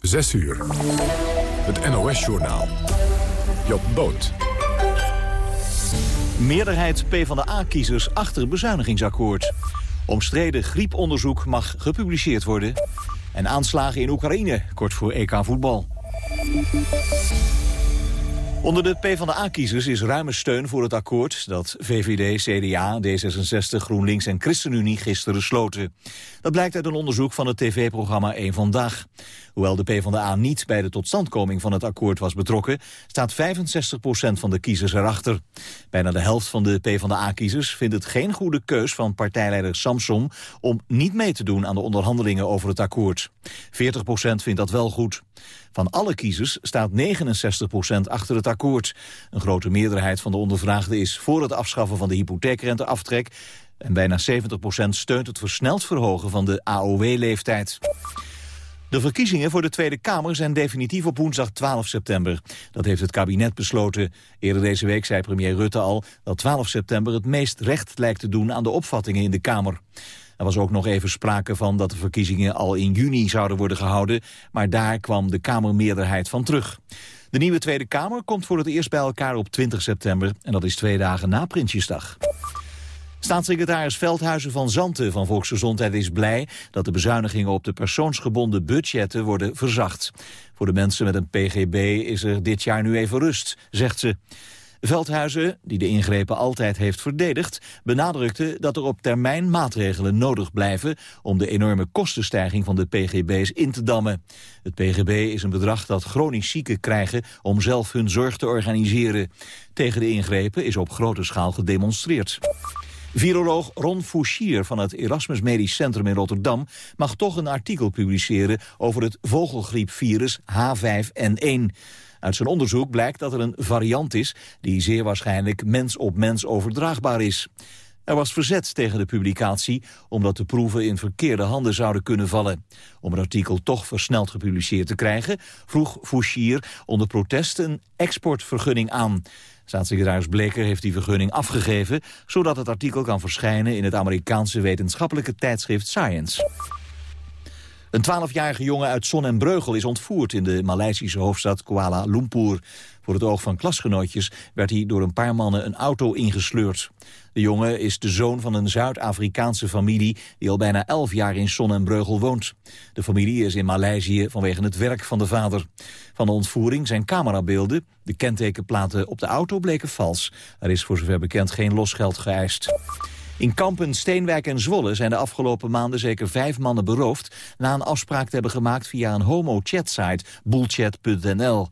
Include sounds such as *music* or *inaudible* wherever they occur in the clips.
6 uur. Het NOS-journaal. Job Boot. Meerderheid PvdA-kiezers achter bezuinigingsakkoord. Omstreden grieponderzoek mag gepubliceerd worden. En aanslagen in Oekraïne, kort voor EK voetbal. Onder de PvdA-kiezers is ruime steun voor het akkoord dat VVD, CDA, D66, GroenLinks en ChristenUnie gisteren sloten. Dat blijkt uit een onderzoek van het tv-programma 1 Vandaag. Hoewel de PvdA niet bij de totstandkoming van het akkoord was betrokken, staat 65% van de kiezers erachter. Bijna de helft van de PvdA-kiezers vindt het geen goede keus van partijleider Samsom om niet mee te doen aan de onderhandelingen over het akkoord. 40% vindt dat wel goed. Van alle kiezers staat 69% achter het akkoord. Een grote meerderheid van de ondervraagden is voor het afschaffen van de hypotheekrenteaftrek... en bijna 70% steunt het versneld verhogen van de AOW-leeftijd. De verkiezingen voor de Tweede Kamer zijn definitief op woensdag 12 september. Dat heeft het kabinet besloten. Eerder deze week zei premier Rutte al dat 12 september het meest recht lijkt te doen aan de opvattingen in de Kamer. Er was ook nog even sprake van dat de verkiezingen al in juni zouden worden gehouden, maar daar kwam de Kamermeerderheid van terug. De nieuwe Tweede Kamer komt voor het eerst bij elkaar op 20 september en dat is twee dagen na Prinsjesdag. Staatssecretaris Veldhuizen van Zanten van Volksgezondheid is blij dat de bezuinigingen op de persoonsgebonden budgetten worden verzacht. Voor de mensen met een PGB is er dit jaar nu even rust, zegt ze. Veldhuizen, die de ingrepen altijd heeft verdedigd, benadrukte dat er op termijn maatregelen nodig blijven om de enorme kostenstijging van de PGB's in te dammen. Het PGB is een bedrag dat chronisch zieken krijgen om zelf hun zorg te organiseren. Tegen de ingrepen is op grote schaal gedemonstreerd. Viroloog Ron Fouchier van het Erasmus Medisch Centrum in Rotterdam mag toch een artikel publiceren over het vogelgriepvirus H5N1. Uit zijn onderzoek blijkt dat er een variant is die zeer waarschijnlijk mens op mens overdraagbaar is. Er was verzet tegen de publicatie omdat de proeven in verkeerde handen zouden kunnen vallen. Om het artikel toch versneld gepubliceerd te krijgen vroeg Fouchier onder protest een exportvergunning aan. Staatssecretaris Bleker heeft die vergunning afgegeven... zodat het artikel kan verschijnen in het Amerikaanse wetenschappelijke tijdschrift Science. Een twaalfjarige jongen uit Son en Breugel is ontvoerd in de Maleisische hoofdstad Kuala Lumpur. Voor het oog van klasgenootjes werd hij door een paar mannen een auto ingesleurd. De jongen is de zoon van een Zuid-Afrikaanse familie die al bijna elf jaar in Son en Breugel woont. De familie is in Maleisië vanwege het werk van de vader. Van de ontvoering zijn camerabeelden. De kentekenplaten op de auto bleken vals. Er is voor zover bekend geen losgeld geëist. In Kampen, Steenwijk en Zwolle zijn de afgelopen maanden zeker vijf mannen beroofd... na een afspraak te hebben gemaakt via een homo-chat-site, bullchat.nl.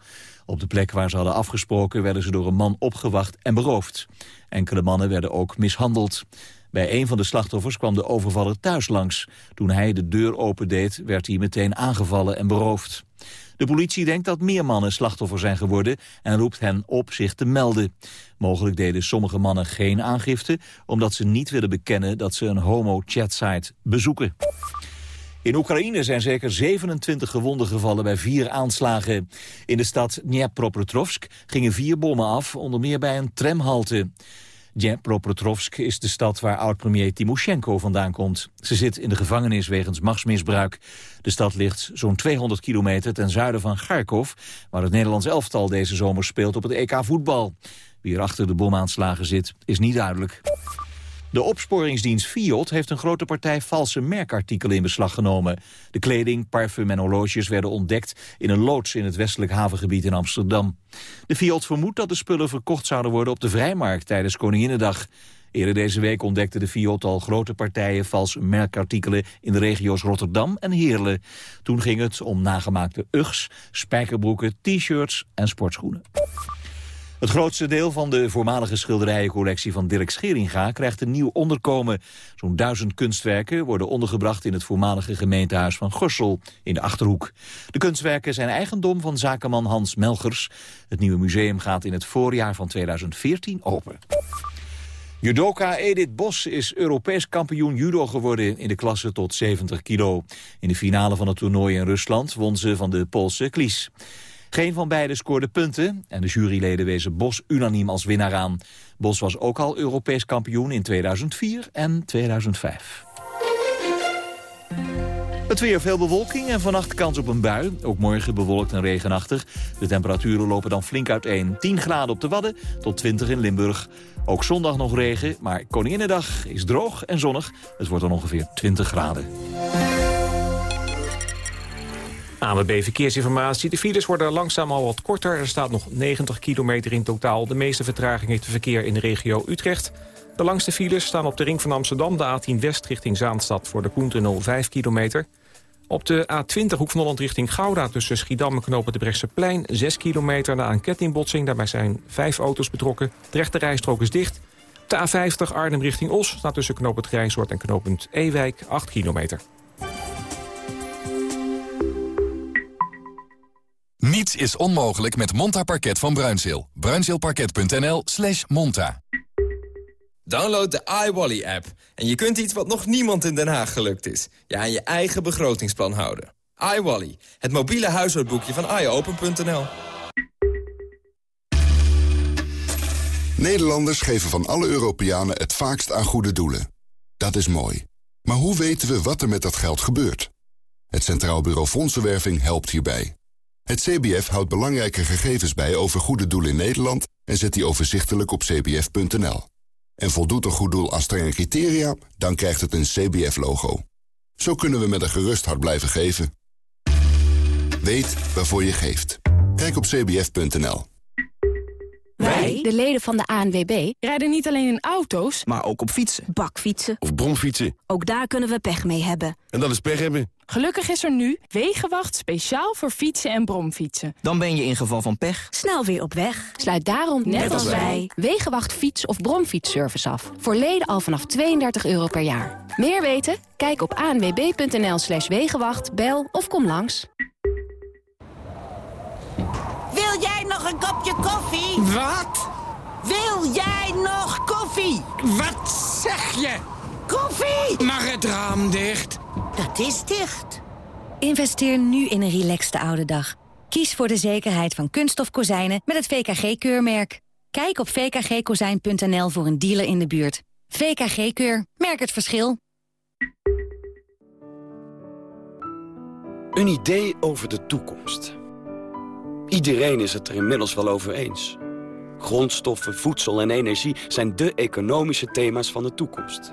Op de plek waar ze hadden afgesproken werden ze door een man opgewacht en beroofd. Enkele mannen werden ook mishandeld. Bij een van de slachtoffers kwam de overvaller thuis langs. Toen hij de deur opendeed werd hij meteen aangevallen en beroofd. De politie denkt dat meer mannen slachtoffer zijn geworden en roept hen op zich te melden. Mogelijk deden sommige mannen geen aangifte omdat ze niet willen bekennen dat ze een homo-chatsite bezoeken. In Oekraïne zijn zeker 27 gewonden gevallen bij vier aanslagen. In de stad Dnepropetrovsk gingen vier bommen af, onder meer bij een tramhalte. Dnepropetrovsk is de stad waar oud-premier Timoshenko vandaan komt. Ze zit in de gevangenis wegens machtsmisbruik. De stad ligt zo'n 200 kilometer ten zuiden van Kharkov... waar het Nederlands elftal deze zomer speelt op het EK voetbal. Wie er achter de bomaanslagen zit, is niet duidelijk. De opsporingsdienst Fiat heeft een grote partij valse merkartikelen in beslag genomen. De kleding, parfum en horloges werden ontdekt in een loods in het westelijk havengebied in Amsterdam. De Fiat vermoedt dat de spullen verkocht zouden worden op de vrijmarkt tijdens Koninginnedag. Eerder deze week ontdekte de Fiat al grote partijen valse merkartikelen in de regio's Rotterdam en Heerlen. Toen ging het om nagemaakte Uggs, spijkerbroeken, t-shirts en sportschoenen. Het grootste deel van de voormalige schilderijencollectie van Dirk Scheringa krijgt een nieuw onderkomen. Zo'n duizend kunstwerken worden ondergebracht in het voormalige gemeentehuis van Gorsel in de Achterhoek. De kunstwerken zijn eigendom van zakenman Hans Melgers. Het nieuwe museum gaat in het voorjaar van 2014 open. Judoka Edith Bos is Europees kampioen judo geworden in de klasse tot 70 kilo. In de finale van het toernooi in Rusland won ze van de Poolse Klies. Geen van beiden scoorde punten en de juryleden wezen Bos unaniem als winnaar aan. Bos was ook al Europees kampioen in 2004 en 2005. Het weer veel bewolking en vannacht kans op een bui. Ook morgen bewolkt en regenachtig. De temperaturen lopen dan flink uiteen. 10 graden op de Wadden tot 20 in Limburg. Ook zondag nog regen, maar Koninginnedag is droog en zonnig. Het wordt dan ongeveer 20 graden. ANWB Verkeersinformatie. De files worden langzaam al wat korter. Er staat nog 90 kilometer in totaal. De meeste vertraging heeft het verkeer in de regio Utrecht. De langste files staan op de ring van Amsterdam... de A10 West richting Zaanstad voor de Koentunnel 5 kilometer. Op de A20 Hoek van Holland richting Gouda... tussen Schiedam en Knopen de Brechtseplein 6 kilometer... na een kettingbotsing. Daarbij zijn vijf auto's betrokken. De rechte rijstrook is dicht. De A50 Arnhem richting Os staat tussen knooppunt Grijshoort en knooppunt Ewijk 8 kilometer. Niets is onmogelijk met Monta Parket van Bruinzeel. Bruinzeelparket.nl slash monta. Download de iWally-app en je kunt iets wat nog niemand in Den Haag gelukt is. Je aan je eigen begrotingsplan houden. iWally, het mobiele huishoudboekje van iOpen.nl. Nederlanders geven van alle Europeanen het vaakst aan goede doelen. Dat is mooi. Maar hoe weten we wat er met dat geld gebeurt? Het Centraal Bureau Fondsenwerving helpt hierbij. Het CBF houdt belangrijke gegevens bij over goede doelen in Nederland... en zet die overzichtelijk op cbf.nl. En voldoet een goed doel aan strenge criteria, dan krijgt het een CBF-logo. Zo kunnen we met een gerust hart blijven geven. Weet waarvoor je geeft. Kijk op cbf.nl. Wij, de leden van de ANWB, rijden niet alleen in auto's, maar ook op fietsen. Bakfietsen. Of bromfietsen. Ook daar kunnen we pech mee hebben. En dat is pech hebben. Gelukkig is er nu Wegenwacht speciaal voor fietsen en bromfietsen. Dan ben je in geval van pech snel weer op weg. Sluit daarom, net, net als wij, Wegenwacht fiets- of bromfietsservice af. Voor leden al vanaf 32 euro per jaar. Meer weten? Kijk op anwb.nl slash wegenwacht, bel of kom langs. Wil jij nog een kopje koffie? Wat? Wil jij nog koffie? Wat zeg je? Koffie! Mag het raam dicht? Dat is dicht. Investeer nu in een relaxte oude dag. Kies voor de zekerheid van kunststof kozijnen met het VKG-keurmerk. Kijk op vkgkozijn.nl voor een dealer in de buurt. VKG-keur. Merk het verschil. Een idee over de toekomst. Iedereen is het er inmiddels wel over eens. Grondstoffen, voedsel en energie zijn de economische thema's van de toekomst.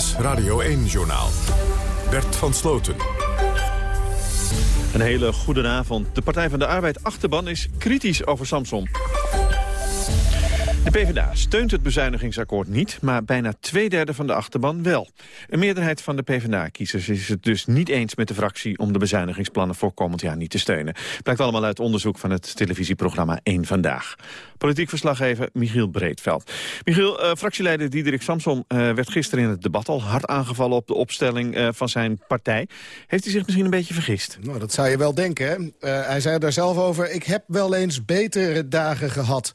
Radio 1-journaal. Bert van Sloten. Een hele goede avond. De Partij van de Arbeid achterban is kritisch over Samson. De PvdA steunt het bezuinigingsakkoord niet, maar bijna twee derde van de achterban wel. Een meerderheid van de PvdA-kiezers is het dus niet eens met de fractie om de bezuinigingsplannen voor komend jaar niet te steunen. Blijkt allemaal uit onderzoek van het televisieprogramma 1 Vandaag. Politiek verslaggever Michiel Breedveld. Michiel, uh, fractieleider Diederik Samson uh, werd gisteren in het debat al hard aangevallen op de opstelling uh, van zijn partij. Heeft hij zich misschien een beetje vergist? Nou, dat zou je wel denken. Hè? hij zei daar zelf over, ik heb wel eens betere dagen gehad.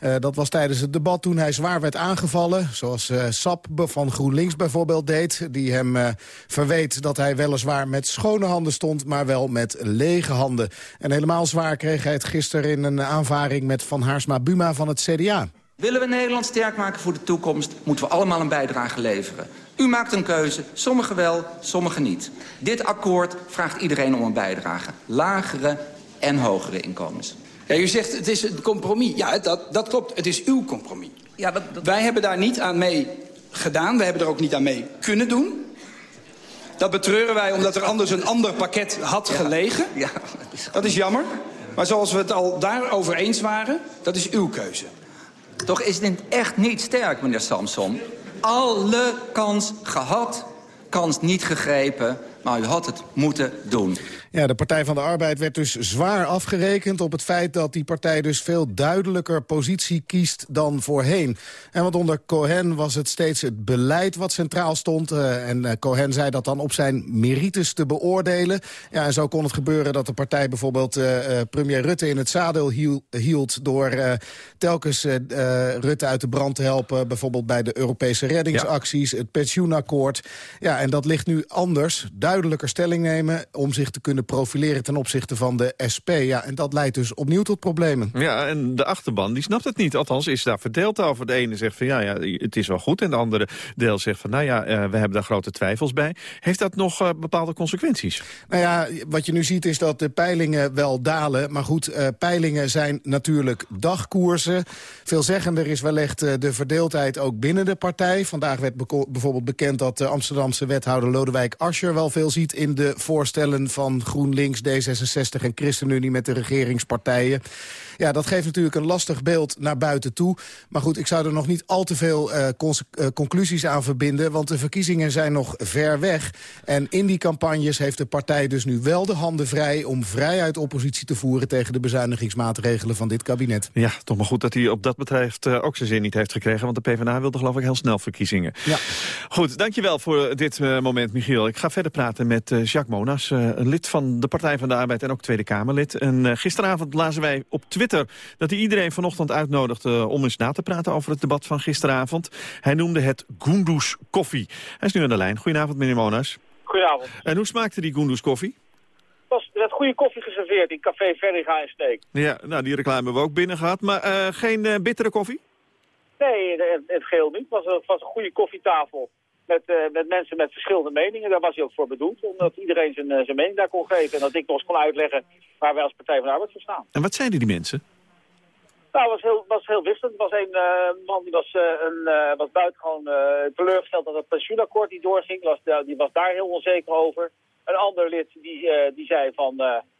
Uh, dat was tijdens het debat toen hij zwaar werd aangevallen. Zoals uh, Sap van GroenLinks bijvoorbeeld deed. Die hem uh, verweet dat hij weliswaar met schone handen stond... maar wel met lege handen. En helemaal zwaar kreeg hij het gisteren in een aanvaring... met Van Haarsma Buma van het CDA. Willen we Nederland sterk maken voor de toekomst... moeten we allemaal een bijdrage leveren. U maakt een keuze, sommigen wel, sommigen niet. Dit akkoord vraagt iedereen om een bijdrage. Lagere en hogere inkomens. Ja, u zegt het is een compromis. Ja, dat, dat klopt. Het is uw compromis. Ja, dat, dat... Wij hebben daar niet aan mee gedaan. We hebben er ook niet aan mee kunnen doen. Dat betreuren wij omdat er anders een ander pakket had ja. gelegen. Ja, dat is, dat is jammer. Maar zoals we het al daarover eens waren, dat is uw keuze. Toch is dit echt niet sterk, meneer Samson. Alle kans gehad, kans niet gegrepen maar u had het moeten doen. Ja, de Partij van de Arbeid werd dus zwaar afgerekend op het feit dat die partij dus veel duidelijker positie kiest dan voorheen. En want onder Cohen was het steeds het beleid wat centraal stond. Uh, en uh, Cohen zei dat dan op zijn merites te beoordelen. Ja, en zo kon het gebeuren dat de partij bijvoorbeeld uh, premier Rutte in het zadel hield... door telkens Rutte uit de brand te helpen. Bijvoorbeeld bij de Europese reddingsacties, ja. het pensioenakkoord. Ja, en dat ligt nu anders. Duidelijker stelling nemen om zich te kunnen profileren ten opzichte van de SP. Ja, en dat leidt dus opnieuw tot problemen. Ja, en de achterban die snapt het niet. Althans is daar verdeeld over. De ene zegt van ja, ja het is wel goed. En de andere deel zegt van nou ja, uh, we hebben daar grote twijfels bij. Heeft dat nog uh, bepaalde consequenties? Nou ja, wat je nu ziet is dat de peilingen wel dalen. Maar goed, uh, peilingen zijn natuurlijk dagkoersen. Veelzeggender is wellicht de verdeeldheid ook binnen de partij. Vandaag werd bijvoorbeeld bekend dat de Amsterdamse wethouder Lodewijk Asscher wel veel ziet in de voorstellen van GroenLinks, D66 en ChristenUnie met de regeringspartijen. Ja, dat geeft natuurlijk een lastig beeld naar buiten toe. Maar goed, ik zou er nog niet al te veel uh, uh, conclusies aan verbinden... want de verkiezingen zijn nog ver weg. En in die campagnes heeft de partij dus nu wel de handen vrij... om vrijuit oppositie te voeren tegen de bezuinigingsmaatregelen van dit kabinet. Ja, toch maar goed dat hij op dat betreft uh, ook zijn zin niet heeft gekregen... want de PvdA wilde geloof ik heel snel verkiezingen. Ja. Goed, dankjewel voor dit moment, Michiel. Ik ga verder praten met Jacques Monas, lid van de Partij van de Arbeid... en ook Tweede Kamerlid. En gisteravond lazen wij op Twitter Twitter dat hij iedereen vanochtend uitnodigde om eens na te praten over het debat van gisteravond. Hij noemde het Gundus koffie. Hij is nu aan de lijn. Goedenavond, meneer Monas. Goedenavond. En hoe smaakte die Gundus koffie? Er werd goede koffie geserveerd in Café Verriga in Steek. Ja, nou die reclame hebben we ook binnen gehad. Maar uh, geen uh, bittere koffie? Nee, het, het geheel niet. Het was, het was een goede koffietafel met, uh, met mensen met verschillende meningen. Daar was hij ook voor bedoeld, omdat iedereen zijn, uh, zijn mening daar kon geven. En dat ik nog eens kon uitleggen waar wij als Partij van de Arbeid voor staan. En wat zeiden die mensen? Nou, het was heel, was heel wisselend. Er was een uh, man die was, een, was buitengewoon teleurgesteld dat het pensioenakkoord niet doorging. Was, die was daar heel onzeker over. Een ander lid die, die zei van...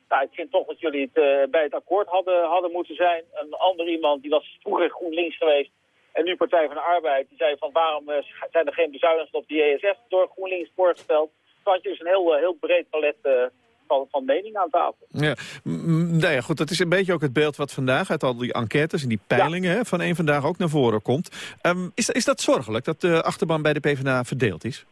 Nou, ik vind toch dat jullie het bij het akkoord hadden, hadden moeten zijn. Een ander iemand, die was vroeger GroenLinks geweest en nu Partij van de Arbeid, die zei van waarom uh, zijn er geen bezuinigingen op die ESF door GroenLinks voorgesteld. Toen had je dus een heel, uh, heel breed palet uh, van, van meningen aan tafel. Ja, nou ja, goed, dat is een beetje ook het beeld wat vandaag uit al die enquêtes en die peilingen ja. hè, van één vandaag ook naar voren komt. Um, is, is dat zorgelijk, dat de achterban bij de PvdA verdeeld is?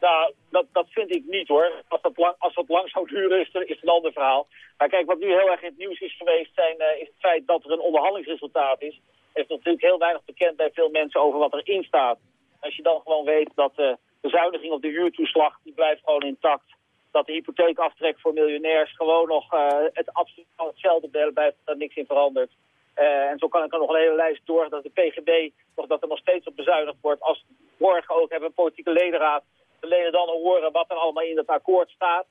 Nou, dat, dat vind ik niet hoor. Als dat lang, als dat lang zou duren is, is een ander verhaal. Maar kijk, wat nu heel erg in het nieuws is geweest, zijn, is het feit dat er een onderhandelingsresultaat is is natuurlijk heel weinig bekend bij veel mensen over wat erin staat. Als je dan gewoon weet dat de bezuiniging op de huurtoeslag, die blijft gewoon intact. Dat de hypotheekaftrek voor miljonairs gewoon nog uh, het absoluut hetzelfde blijft, dat er niks in verandert. Uh, en zo kan ik er nog een hele lijst door dat de PGB, nog, dat er nog steeds op bezuinigd wordt. Als morgen ook hebben een politieke ledenraad, de leden dan horen wat er allemaal in het akkoord staat.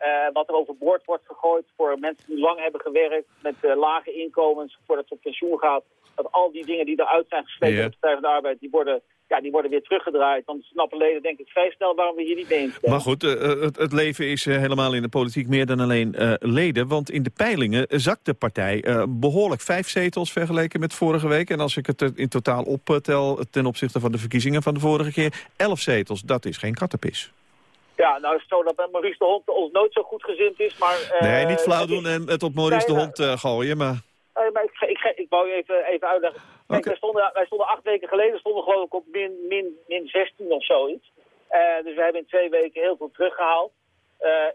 Uh, wat er overboord wordt gegooid voor mensen die lang hebben gewerkt met uh, lage inkomens voordat ze op pensioen gaat. Dat al die dingen die eruit zijn geslepen yeah. op de Partij van de Arbeid, die worden, ja, die worden weer teruggedraaid. Dan snappen leden denk ik vrij snel waarom we hier niet mee eens zijn. Maar goed, uh, het, het, leven is helemaal in de politiek meer dan alleen leden. Want in de peilingen zakt de partij behoorlijk vijf zetels vergeleken met vorige week. En als ik het in totaal optel ten opzichte van de verkiezingen van de vorige keer, elf zetels. Dat is geen kattenpis. Ja, nou is het zo dat Maurice de Hond ons nooit zo goed gezind is, maar... Uh, nee, niet flauw doen en het op Maurice de Hond uh, gooien, maar... Nee, maar ik, ik, ik wou je even, even uitleggen. Kijk, okay. wij, stonden, wij stonden acht weken geleden stonden geloof ik op min, min, min 16 of zoiets. Uh, dus we hebben in twee weken heel veel teruggehaald.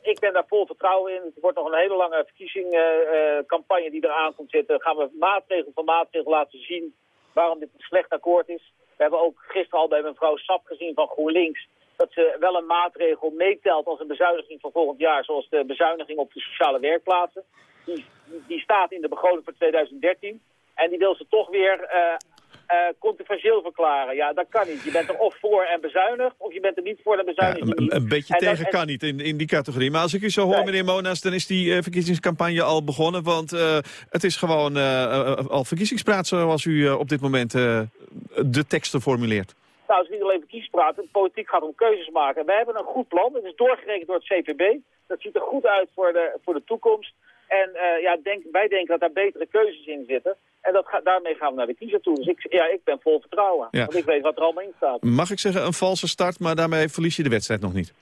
ik ben daar vol vertrouwen in. Het wordt nog een hele lange verkiezingscampagne die eraan komt zitten. Gaan we maatregel voor maatregel laten zien waarom dit een slecht akkoord is. We hebben ook gisteren al bij mevrouw Sap gezien van GroenLinks dat ze wel een maatregel meetelt als een bezuiniging van volgend jaar, zoals de bezuiniging op de sociale werkplaatsen. Die, die staat in de begroting voor 2013 en die wil ze toch weer uh, uh, controversieel verklaren. Ja, dat kan niet. Je bent er of voor en bezuinigd, of je bent er niet voor en bezuinigd ja, een, een, beetje en tegen dat, kan niet in, in die categorie. Maar als ik u zo hoor, nee. meneer Monas, dan is die uh, verkiezingscampagne al begonnen. Want het is gewoon al verkiezingspraat zoals u op dit moment de teksten formuleert. Nou, het is niet alleen verkiezingspraat. De politiek gaat om keuzes maken. En wij hebben een goed plan. Het is doorgerekend door het CPB. Dat ziet er goed uit voor de, voor de toekomst. En uh, ja, denk, wij denken dat daar betere keuzes in zitten. En dat ga, daarmee gaan we naar de kiezer toe. Dus ik, ja, ik ben vol vertrouwen. Ja. Want ik weet wat er allemaal in staat. Mag ik zeggen, een valse start, maar daarmee verlies je de wedstrijd nog niet?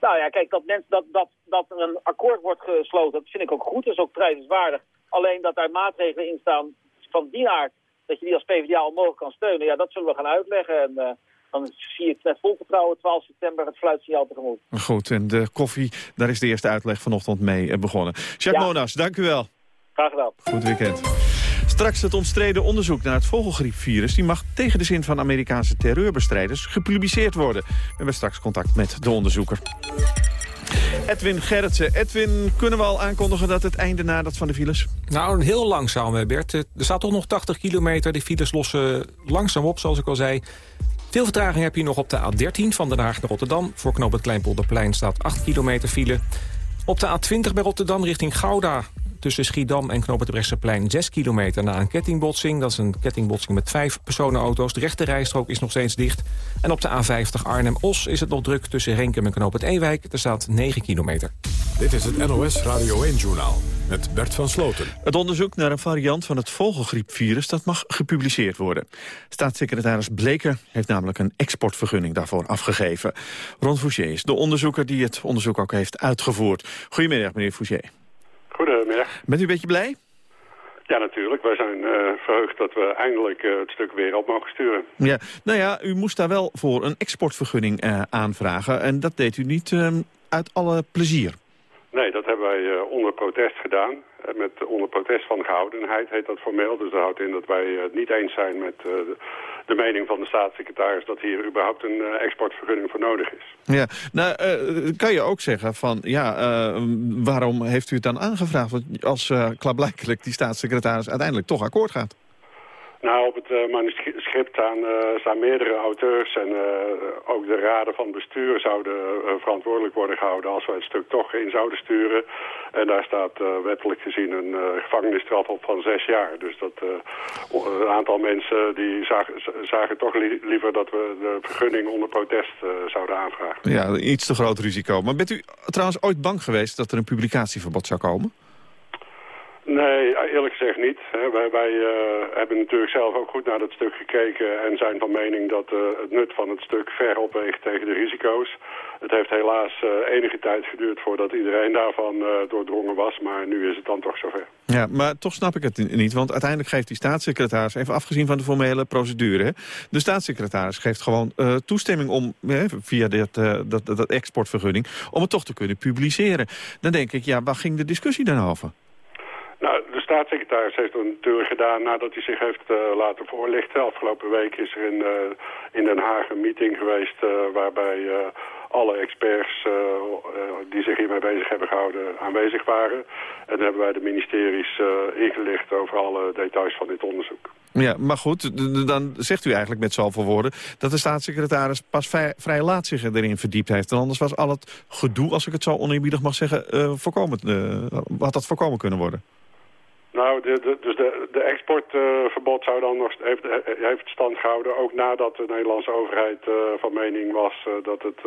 Nou ja, kijk, dat, mensen, dat, dat, dat er een akkoord wordt gesloten, dat vind ik ook goed. Dat is ook prijzenswaardig. Alleen dat daar maatregelen in staan van die aard, dat je die als PvdA onmogelijk kan steunen, ja, dat zullen we gaan uitleggen. En uh, dan zie je het met vol vertrouwen 12 september het fluitsignaal tegemoet. Goed, en de koffie, daar is de eerste uitleg vanochtend mee eh, begonnen. Jacques ja. Monas, dank u wel. Graag gedaan. Goed weekend. Straks het omstreden onderzoek naar het vogelgriepvirus... die mag tegen de zin van Amerikaanse terreurbestrijders gepubliceerd worden. We hebben straks contact met de onderzoeker. Edwin Gerritsen. Edwin, kunnen we al aankondigen dat het einde nadert van de files? Nou, heel langzaam, Bert. Er staat toch nog 80 kilometer. De files lossen langzaam op, zoals ik al zei. Veel vertraging heb je nog op de A13 van Den Haag naar Rotterdam. Voor knoop het Kleinpolderplein staat 8 kilometer file. Op de A20 bij Rotterdam richting Gouda tussen Schiedam en Knoop het Brechtseplein 6 kilometer na een kettingbotsing. Dat is een kettingbotsing met vijf personenauto's. De rechte rijstrook is nog steeds dicht. En op de A50 Arnhem-Os is het nog druk tussen Renkum en Knoop het Ewijk. Er staat 9 kilometer. Dit is het NOS Radio 1-journaal met Bert van Sloten. Het onderzoek naar een variant van het vogelgriepvirus dat mag gepubliceerd worden. Staatssecretaris Bleker heeft namelijk een exportvergunning daarvoor afgegeven. Ron Fouché is de onderzoeker die het onderzoek ook heeft uitgevoerd. Goedemiddag, meneer Fouché. Goedemiddag. Bent u een beetje blij? Ja, natuurlijk. Wij zijn uh, verheugd dat we eindelijk uh, het stuk weer op mogen sturen. Ja, nou ja, u moest daar wel voor een exportvergunning uh, aanvragen. En dat deed u niet ehm, uit alle plezier. Nee, dat hebben wij onder protest gedaan. Met onder protest van gehoudenheid heet dat formeel. Dus dat houdt in dat wij het niet eens zijn met de mening van de staatssecretaris... dat hier überhaupt een exportvergunning voor nodig is. Ja, nou, kan je ook zeggen van, ja, waarom heeft u het dan aangevraagd? Want als klaarblijkelijk die staatssecretaris uiteindelijk toch akkoord gaat. Nou, op het uh, manuscript staan, uh, staan meerdere auteurs en uh, ook de raden van bestuur zouden verantwoordelijk worden gehouden als we het stuk toch in zouden sturen. En daar staat wettelijk gezien een gevangenisstraf op van zes jaar. Dus dat een aantal mensen die zagen, zagen toch li liever dat we de vergunning onder protest zouden aanvragen. Ja, iets te groot risico. Maar bent u trouwens ooit bang geweest dat er een publicatieverbod zou komen? Nee, eerlijk gezegd niet. Wij, wij uh, hebben natuurlijk zelf ook goed naar dat stuk gekeken en zijn van mening dat uh, het nut van het stuk ver opweegt tegen de risico's. Het heeft helaas uh, enige tijd geduurd voordat iedereen daarvan doordrongen was, maar nu is het dan toch zover. Ja, maar toch snap ik het niet, want uiteindelijk geeft die staatssecretaris, even afgezien van de formele procedure, de staatssecretaris geeft gewoon toestemming om, via dit, dat, dat exportvergunning, om het toch te kunnen publiceren. Dan denk ik, ja, waar ging de discussie dan over? Nou, de staatssecretaris heeft het natuurlijk gedaan nadat hij zich heeft uh, laten voorlichten. Afgelopen week is er in, uh, in Den Haag een meeting geweest uh, waarbij alle experts die zich hiermee bezig hebben gehouden aanwezig waren. En dan hebben wij de ministeries ingelicht over alle details van dit onderzoek. Ja, maar goed, dan zegt u eigenlijk met zoveel woorden... dat de staatssecretaris pas vrij, vrij laat zich erin verdiept heeft. En anders was al het gedoe, als ik het zo oneerbiedig mag zeggen... voorkomen, had dat voorkomen kunnen worden. Nou, de, de, dus de, exportverbod zou dan nog heeft, heeft stand gehouden, ook nadat de Nederlandse overheid uh, van mening was uh, dat het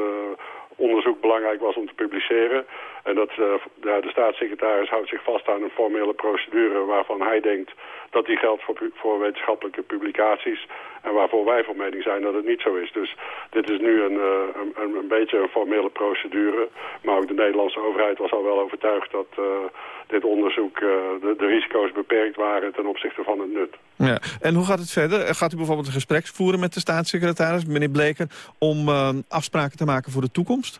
onderzoek belangrijk was om te publiceren. En dat de, de staatssecretaris houdt zich vast aan een formele procedure waarvan hij denkt dat die geldt voor, wetenschappelijke publicaties. En waarvoor wij van mening zijn dat het niet zo is. Dus dit is nu een, een, een beetje een formele procedure. Maar ook de Nederlandse overheid was al wel overtuigd dat dit onderzoek de, risico's beperkt waren ten opzichte van het nut. Ja. En hoe gaat het verder? Gaat u bijvoorbeeld een gesprek voeren met de staatssecretaris, meneer Bleker, om afspraken te maken voor de toekomst?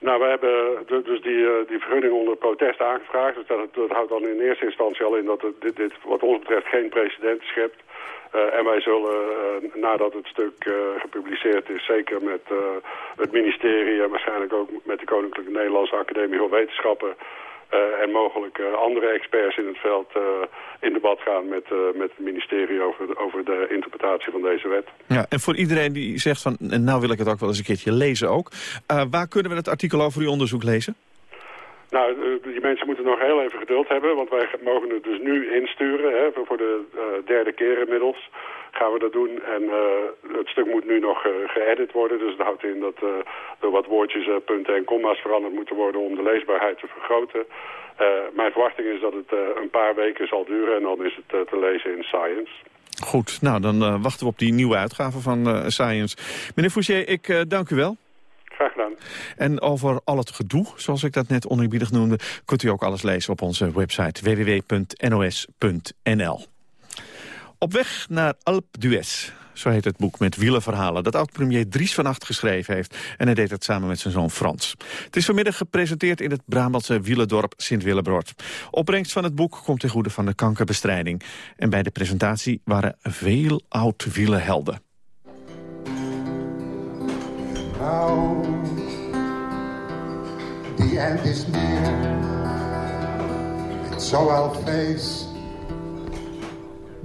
Nou, we hebben dus die, uh, die vergunning onder protest aangevraagd. Dus dat, dat, houdt dan in eerste instantie al in dat dit, dit wat ons betreft geen precedent schept. Uh, en wij zullen, uh, nadat het stuk gepubliceerd is, zeker met het ministerie en waarschijnlijk ook met de Koninklijke Nederlandse Academie voor Wetenschappen en mogelijk uh, andere experts in het veld uh, in debat gaan met, met het ministerie over de, over de interpretatie van deze wet. Ja, en voor iedereen die zegt van, nou wil ik het ook wel eens een keertje lezen ook. waar kunnen we het artikel over uw onderzoek lezen? Nou, die mensen moeten nog heel even geduld hebben, want wij mogen het dus nu insturen, hè, voor de derde keer inmiddels gaan we dat doen. En uh, het stuk moet nu nog uh, geëdit worden. Dus dat houdt in dat uh, er wat woordjes, punten en komma's veranderd moeten worden om de leesbaarheid te vergroten. mijn verwachting is dat het een paar weken zal duren en dan is het te lezen in Science. Goed, nou dan wachten we op die nieuwe uitgave van Science. Meneer Fouché, ik dank u wel. graag gedaan. En over al het gedoe, zoals ik dat net oneerbiedig noemde... kunt u ook alles lezen op onze website www.nos.nl. Op weg naar Alp d'Huez, zo heet het boek met wielenverhalen... dat oud-premier Dries van Acht geschreven heeft. En hij deed het samen met zijn zoon Frans. Het is vanmiddag gepresenteerd in het Brabantse wielendorp Sint-Willebroord. Opbrengst van het boek komt ten goede van de kankerbestrijding. En bij de presentatie waren veel oud-wielenhelden. The end is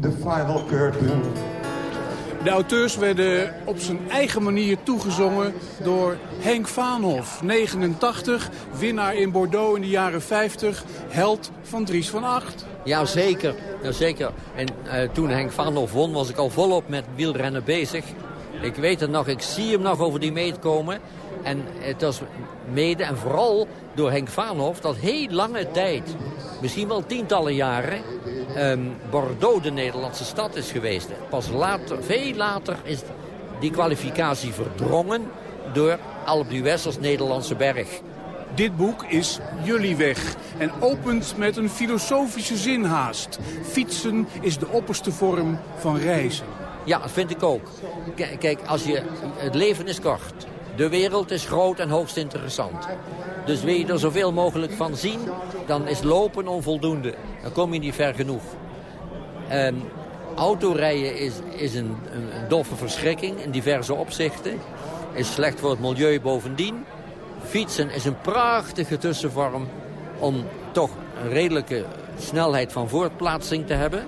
the final curtain. De auteurs werden op zijn eigen manier toegezongen door Henk Vaanhof, 89, winnaar in Bordeaux in de jaren 50, held van Dries van Acht. Jazeker, zeker. En uh, toen Henk Vaanhof won was ik al volop met wielrennen bezig. Ik weet het nog, ik zie hem nog over die meet komen. En het was mede en vooral door Henk Vaanhof dat heel lange tijd, misschien wel tientallen jaren, um, Bordeaux de Nederlandse stad is geweest. Pas later, veel later is die kwalificatie verdrongen door Alpe d'Huez als Nederlandse berg. Dit boek is jullie weg en opent met een filosofische zin haast. Fietsen is de opperste vorm van reizen. Ja, dat vind ik ook. Kijk, als je, het leven is kort. De wereld is groot en hoogst interessant. Dus wil je er zoveel mogelijk van zien, dan is lopen onvoldoende. Dan kom je niet ver genoeg. Um, autorijden is, is een, een, doffe verschrikking in diverse opzichten. Is slecht voor het milieu bovendien. Fietsen is een prachtige tussenvorm om toch een redelijke snelheid van voortplaatsing te hebben.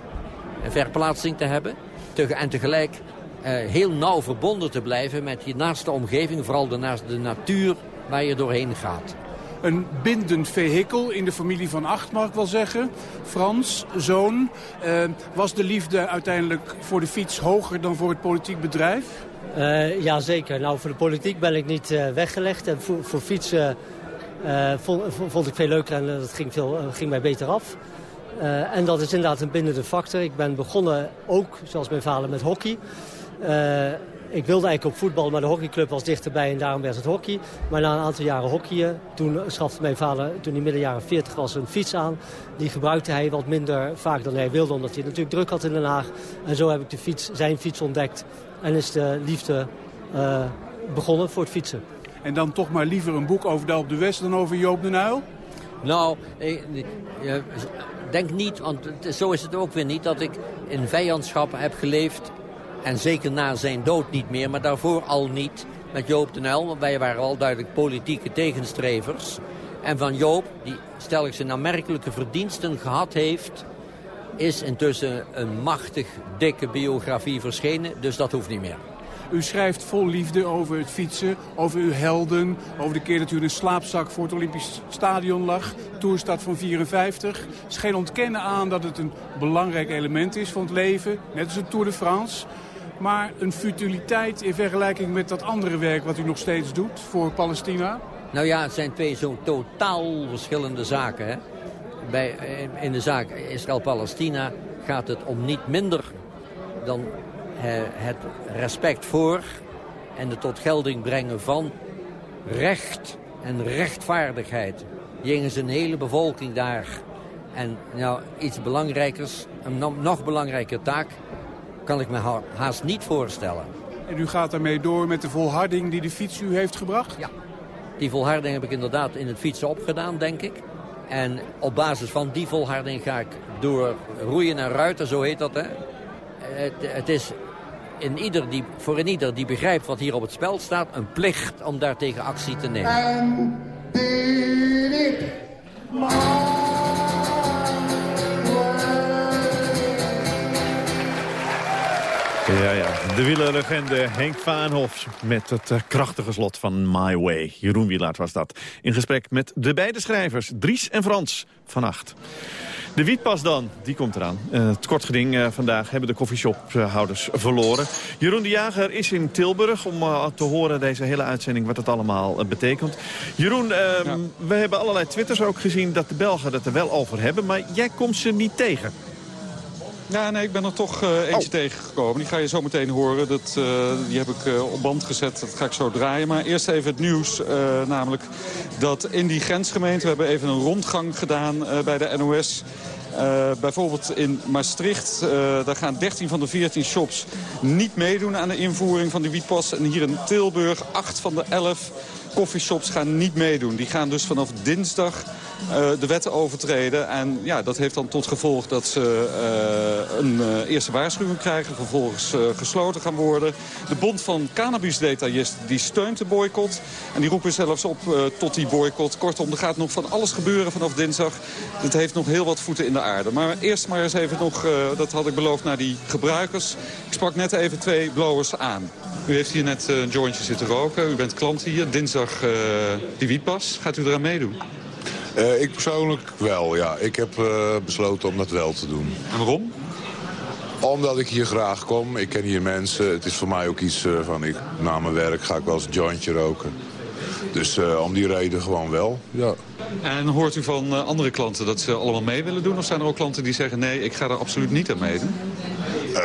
En verplaatsing te hebben. En tegelijk heel nauw verbonden te blijven met je naaste omgeving. Vooral de, naast de natuur waar je doorheen gaat. Een bindend vehikel in de familie van Acht, mag ik wel zeggen. Frans, zoon. Uh, was de liefde uiteindelijk voor de fiets hoger dan voor het politiek bedrijf? Uh, ja, zeker. Nou, voor de politiek ben ik niet uh, weggelegd. En voor, voor fietsen vond, vond, ik veel leuker en dat ging, veel, ging mij beter af. Uh, en dat is inderdaad een bindende factor. Ik ben begonnen ook, zoals mijn vader, met hockey. Uh, ik wilde eigenlijk op voetbal, maar de hockeyclub was dichterbij en daarom werd het hockey. Maar na een aantal jaren hockeyen, toen schafte mijn vader, toen hij midden jaren 40 was, een fiets aan. Die gebruikte hij wat minder vaak dan hij wilde, omdat hij natuurlijk druk had in Den Haag. En zo heb ik de fiets, zijn fiets ontdekt en is de liefde uh, begonnen voor het fietsen. En dan toch maar liever een boek over Dalp de West dan over Joop de Nuil? Nou, ik, denk niet, want zo is het ook weer niet, dat ik in vijandschap heb geleefd. En zeker na zijn dood niet meer, maar daarvoor al niet met Joop de Uyl. Want wij waren al duidelijk politieke tegenstrevers. En van Joop, die stel ik zijn aanmerkelijke verdiensten gehad heeft... is intussen een machtig dikke biografie verschenen, dus dat hoeft niet meer. U schrijft vol liefde over het fietsen, over uw helden... over de keer dat u in een slaapzak voor het Olympisch Stadion lag. Toerstad van 54. Het is geen ontkennen aan dat het een belangrijk element is van het leven. Net als de Tour de France. Maar een futiliteit in vergelijking met dat andere werk wat u nog steeds doet voor Palestina? Nou ja, het zijn twee zo totaal verschillende zaken. Hè? Bij, in de zaak Israël-Palestina gaat het om niet minder dan het respect voor en de tot gelding brengen van recht en rechtvaardigheid. Jegens een hele bevolking daar. En nou, iets belangrijkers, een nog belangrijke taak, kan ik me haast niet voorstellen. En u gaat daarmee door met de volharding die de fiets u heeft gebracht? Ja, die volharding heb ik inderdaad in het fietsen opgedaan, denk ik. En op basis van die volharding ga ik door roeien en ruiten, zo heet dat. Hè. Het, het is in ieder die, voor in ieder die begrijpt wat hier op het spel staat... een plicht om daartegen actie te nemen. En Ja, ja. De wielerlegende Henk Vaanhof met het uh, krachtige slot van My Way. Jeroen Wielaert was dat. In gesprek met de beide schrijvers, Dries en Frans van Acht. De wietpas dan, die komt eraan. Uh, het kortgeding uh, vandaag hebben de koffieshophouders verloren. Jeroen de Jager is in Tilburg om uh, te horen deze hele uitzending wat het allemaal betekent. Jeroen, ehm, we hebben allerlei twitters ook gezien dat de Belgen het er wel over hebben, maar jij komt ze niet tegen. Ja, nee, ik ben er toch uh, eentje tegengekomen. Die ga je zo meteen horen. Dat, uh, die heb ik uh, op band gezet. Dat ga ik zo draaien. Maar eerst even het nieuws. namelijk dat in die grensgemeente... we hebben even een rondgang gedaan bij de NOS... Uh, bijvoorbeeld in Maastricht, uh, daar gaan 13 van de 14 shops niet meedoen aan de invoering van de wietpas. En hier in Tilburg, 8 van de 11 coffeeshops gaan niet meedoen. Die gaan dus vanaf dinsdag de wetten overtreden. En ja, dat heeft dan tot gevolg dat ze uh, een uh, eerste waarschuwing krijgen. Vervolgens gesloten gaan worden. De Bond van Cannabisdetailisten die steunt de boycott. En die roepen zelfs op tot die boycott. Kortom, er gaat nog van alles gebeuren vanaf dinsdag. Het heeft nog heel wat voeten in de aarde. Maar eerst maar eens even nog, dat had ik beloofd, naar die gebruikers. Ik sprak net even twee blowers aan. U heeft hier net een jointje zitten roken. U bent klant hier. Dinsdag die wietpas. Gaat u eraan meedoen? Uh, ik persoonlijk wel, ja. Ik heb uh, besloten om dat wel te doen. En waarom? Omdat ik hier graag kom. Ik ken hier mensen. Het is voor mij ook iets uh, van, ik, na mijn werk ga ik wel eens een jointje roken. Dus om die reden gewoon wel, ja. En hoort u van andere klanten dat ze allemaal mee willen doen? Of zijn er ook klanten die zeggen, nee, ik ga er absoluut niet aan meedoen?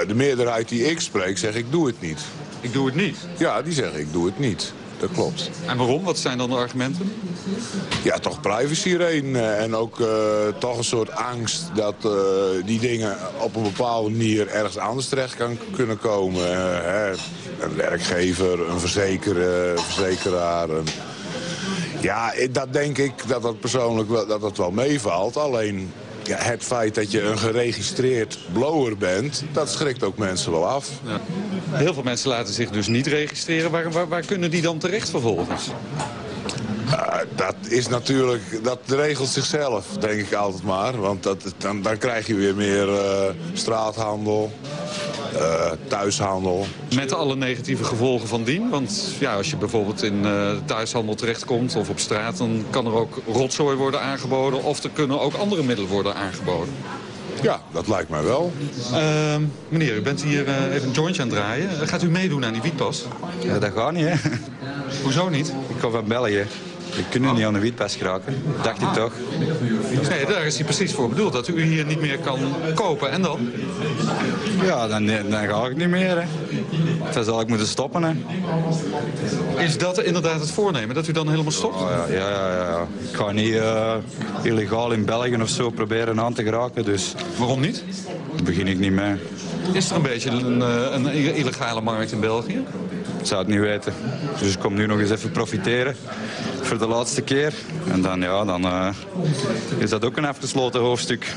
de meerderheid die ik spreek, zegt ik doe het niet. Ik doe het niet? Ja, die zeggen ik doe het niet dat klopt. En waarom? Wat zijn dan de argumenten? Ja, toch privacy erin. En ook uh, toch een soort angst dat uh, die dingen op een bepaalde manier ergens anders terecht kan kunnen komen. Hè. Een werkgever, een verzeker, verzekeraar. Een... Ja, dat denk ik dat dat persoonlijk wel, dat dat wel meevalt. Alleen ja, het feit dat je een geregistreerd blower bent, dat schrikt ook mensen wel af. Ja. Heel veel mensen laten zich dus niet registreren. Waar, waar, waar kunnen die dan terecht vervolgens? Uh, dat is natuurlijk, dat regelt zichzelf, denk ik altijd maar. Want dat, dan, dan krijg je weer meer uh, straathandel, thuishandel. Met alle negatieve gevolgen van dien? Want ja, als je bijvoorbeeld in thuishandel terechtkomt of op straat... dan kan er ook rotzooi worden aangeboden of er kunnen ook andere middelen worden aangeboden. Ja, dat lijkt mij wel. Uh, meneer, u bent hier uh, even een jointje aan het draaien. Gaat u meedoen aan die wietpas? Ja, dat gaat niet, hè. Hoezo niet? Ik kom van België. We kunnen niet aan de wietpas geraken, dacht ik toch. Nee, daar is hij precies voor bedoeld, dat u hier niet meer kan kopen. En dan? Ja, dan, dan ga ik niet meer. Hè. Dan zal ik moeten stoppen. Hè. Is dat inderdaad het voornemen, dat u dan helemaal stopt? Oh, ja, ja, ja, ja, Ik ga niet uh, illegaal in België of zo proberen aan te geraken. Dus... Waarom niet? Daar begin ik niet mee. Is er een beetje een, eh, een illegale markt in België? Ik zou het niet weten. Dus ik kom nu nog eens even profiteren voor de laatste keer. En dan, ja, dan uh, is dat ook een afgesloten hoofdstuk.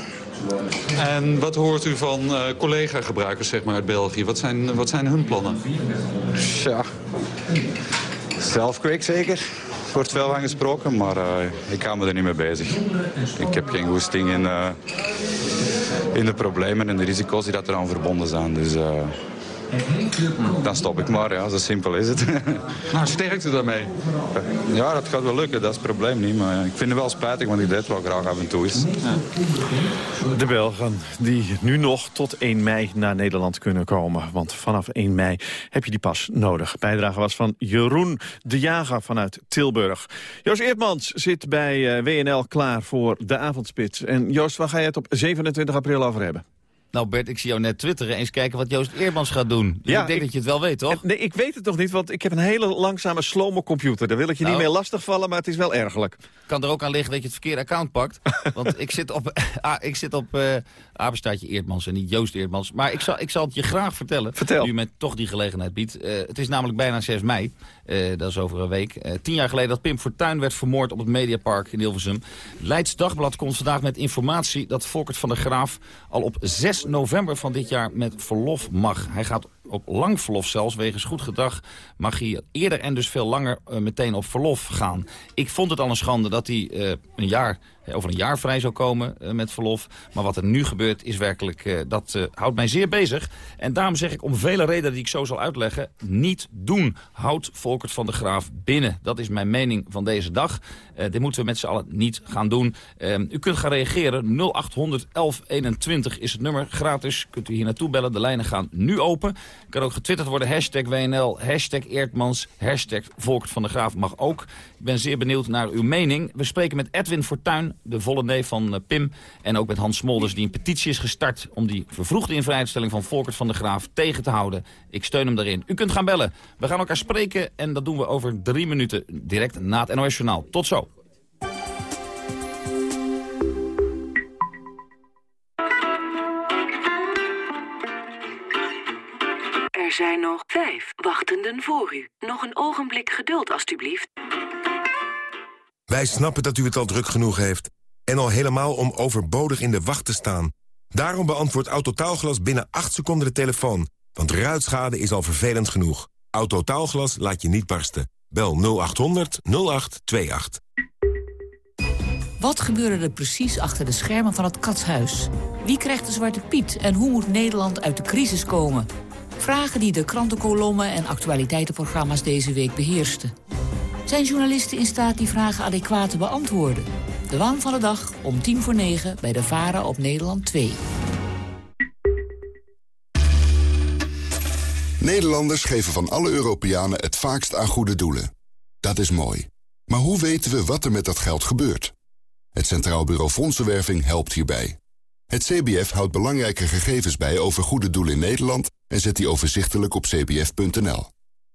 En wat hoort u van uh, collega-gebruikers zeg maar, uit België? Wat zijn, wat zijn hun plannen? Ja, zelfkweek zeker. Er wordt veel van gesproken, maar uh, ik ga me er niet mee bezig. Ik heb geen goesting in, in de problemen en de risico's die dat eraan verbonden zijn. Dus dan stop ik maar, ja, zo simpel is het. *laughs* Nou, sterkte daarmee. Ja, dat gaat wel lukken, dat is het probleem niet. Maar ik vind het wel spijtig, want ik deed wel graag af en toe is. De Belgen die nu nog tot 1 mei naar Nederland kunnen komen. Want vanaf 1 mei heb je die pas nodig. Bijdrage was van Jeroen de Jager vanuit Tilburg. Joost Eertmans zit bij eh, WNL klaar voor de avondspits. En Joost, waar ga je het op 27 april over hebben? Nou Bert, ik zie jou net twitteren. Eens kijken wat Joost Eermans gaat doen. Ja, ik denk dat je het wel weet, toch? Nee, ik weet het nog niet, want ik heb een hele langzame slow computer. Daar wil ik je niet nou. mee lastigvallen, maar het is wel ergelijk. Kan er ook aan liggen dat je het verkeerde account pakt. *laughs* want ik zit op, *laughs* ah, ik zit op uh, Apenstaatje Eertmans en niet Joost Eertmans. Maar ik zal, ik zal het je graag vertellen. Vertel. Nu je me toch die gelegenheid biedt. Uh, het is namelijk bijna 6 mei. Uh, dat is over een week. tien jaar geleden dat Pim Fortuyn werd vermoord op het Mediapark in Hilversum. Leids Dagblad komt vandaag met informatie dat Volkert van der Graaf al op 6 november van dit jaar met verlof mag. Hij gaat op lang verlof zelfs, wegens goed gedrag... mag hij eerder en dus veel langer uh, meteen op verlof gaan. Ik vond het al een schande dat hij uh, een jaar over een jaar vrij zou komen met verlof. Maar wat er nu gebeurt is werkelijk, dat houdt mij zeer bezig. En daarom zeg ik om vele redenen die ik zo zal uitleggen, niet doen. Houd Volkert van de Graaf binnen. Dat is mijn mening van deze dag. dit moeten we met z'n allen niet gaan doen. Ehm, u kunt gaan reageren. 0800 1121 is het nummer. Gratis kunt u hier naartoe bellen. De lijnen gaan nu open. Kan ook getwitterd worden. Hashtag WNL, hashtag Eertmans, hashtag Volkert van de Graaf mag ook. Ik ben zeer benieuwd naar uw mening. We spreken met Edwin Fortuyn de volle neef van eh, Pim. En ook met Hans Smolders die een petitie is gestart... om die vervroegde invrijheidstelling van Volkert van der Graaf tegen te houden. Ik steun hem daarin. U kunt gaan bellen. We gaan elkaar spreken en dat doen we over drie minuten direct na het NOS Journaal. Tot zo. Zijn nog vijf wachtenden voor u. Nog een ogenblik geduld, alstublieft. Wij snappen dat u het al druk genoeg heeft. En al helemaal om overbodig in de wacht te staan. Daarom beantwoordt Autotaalglas binnen 8 seconden de telefoon. Want ruitschade is al vervelend genoeg. Autotaalglas laat je niet barsten. Bel 0800 0828. Wat gebeurde er precies achter de schermen van het katshuis? Wie krijgt de Zwarte Piet en hoe moet Nederland uit de crisis komen? Vragen die de krantenkolommen en actualiteitenprogramma's deze week beheersten. Zijn journalisten in staat die vragen adequaat te beantwoorden? De waan van de dag om tien voor negen bij de Vara op Nederland 2. Nederlanders geven van alle Europeanen het vaakst aan goede doelen. Dat is mooi. Maar hoe weten we wat er met dat geld gebeurt? Het Centraal Bureau Fondsenwerving helpt hierbij. Het CBF houdt belangrijke gegevens bij over goede doelen in Nederland... en zet die overzichtelijk op cbf.nl.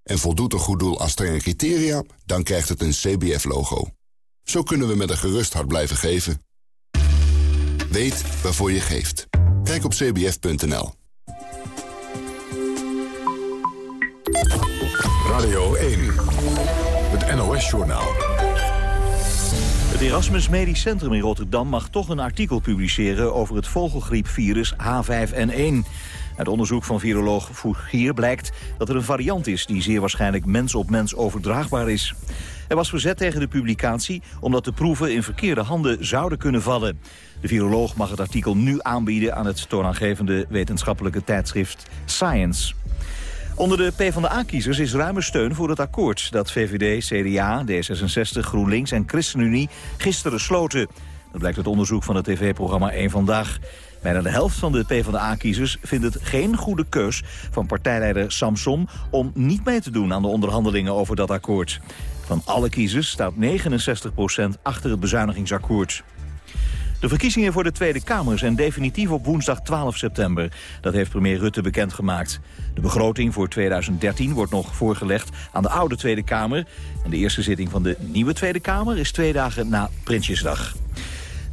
En voldoet een goed doel aan strenge criteria, dan krijgt het een CBF-logo. Zo kunnen we met een gerust hart blijven geven. Weet waarvoor je geeft. Kijk op cbf.nl. Radio 1, het NOS-journaal. Het Erasmus Medisch Centrum in Rotterdam mag toch een artikel publiceren over het vogelgriepvirus H5N1. Uit onderzoek van viroloog Fougier blijkt dat er een variant is die zeer waarschijnlijk mens op mens overdraagbaar is. Er was verzet tegen de publicatie omdat de proeven in verkeerde handen zouden kunnen vallen. De viroloog mag het artikel nu aanbieden aan het toonaangevende wetenschappelijke tijdschrift Science. Onder de PvdA-kiezers is ruime steun voor het akkoord... dat VVD, CDA, D66, GroenLinks en ChristenUnie gisteren sloten. Dat blijkt uit onderzoek van het tv-programma 1 Vandaag. Bijna de helft van de PvdA-kiezers vindt het geen goede keus van partijleider Samson... om niet mee te doen aan de onderhandelingen over dat akkoord. Van alle kiezers staat 69% achter het bezuinigingsakkoord. De verkiezingen voor de Tweede Kamer zijn definitief op woensdag 12 september. Dat heeft premier Rutte bekendgemaakt. De begroting voor 2013 wordt nog voorgelegd aan de oude Tweede Kamer. En de eerste zitting van de nieuwe Tweede Kamer is twee dagen na Prinsjesdag.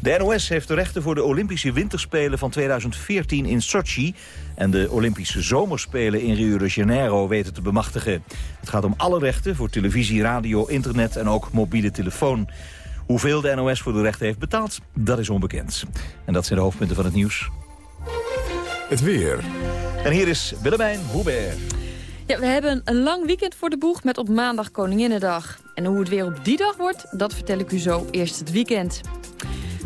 De NOS heeft de rechten voor de Olympische Winterspelen van 2014 in Sochi... en de Olympische Zomerspelen in Rio de Janeiro weten te bemachtigen. Het gaat om alle rechten voor televisie, radio, internet en ook mobiele telefoon. Hoeveel de NOS voor de rechten heeft betaald, dat is onbekend. En dat zijn de hoofdpunten van het nieuws. Het weer. En hier is Willemijn Hubert. Ja, we hebben een lang weekend voor de boeg met op maandag Koninginnedag. En hoe het weer op die dag wordt, dat vertel ik u zo eerst het weekend.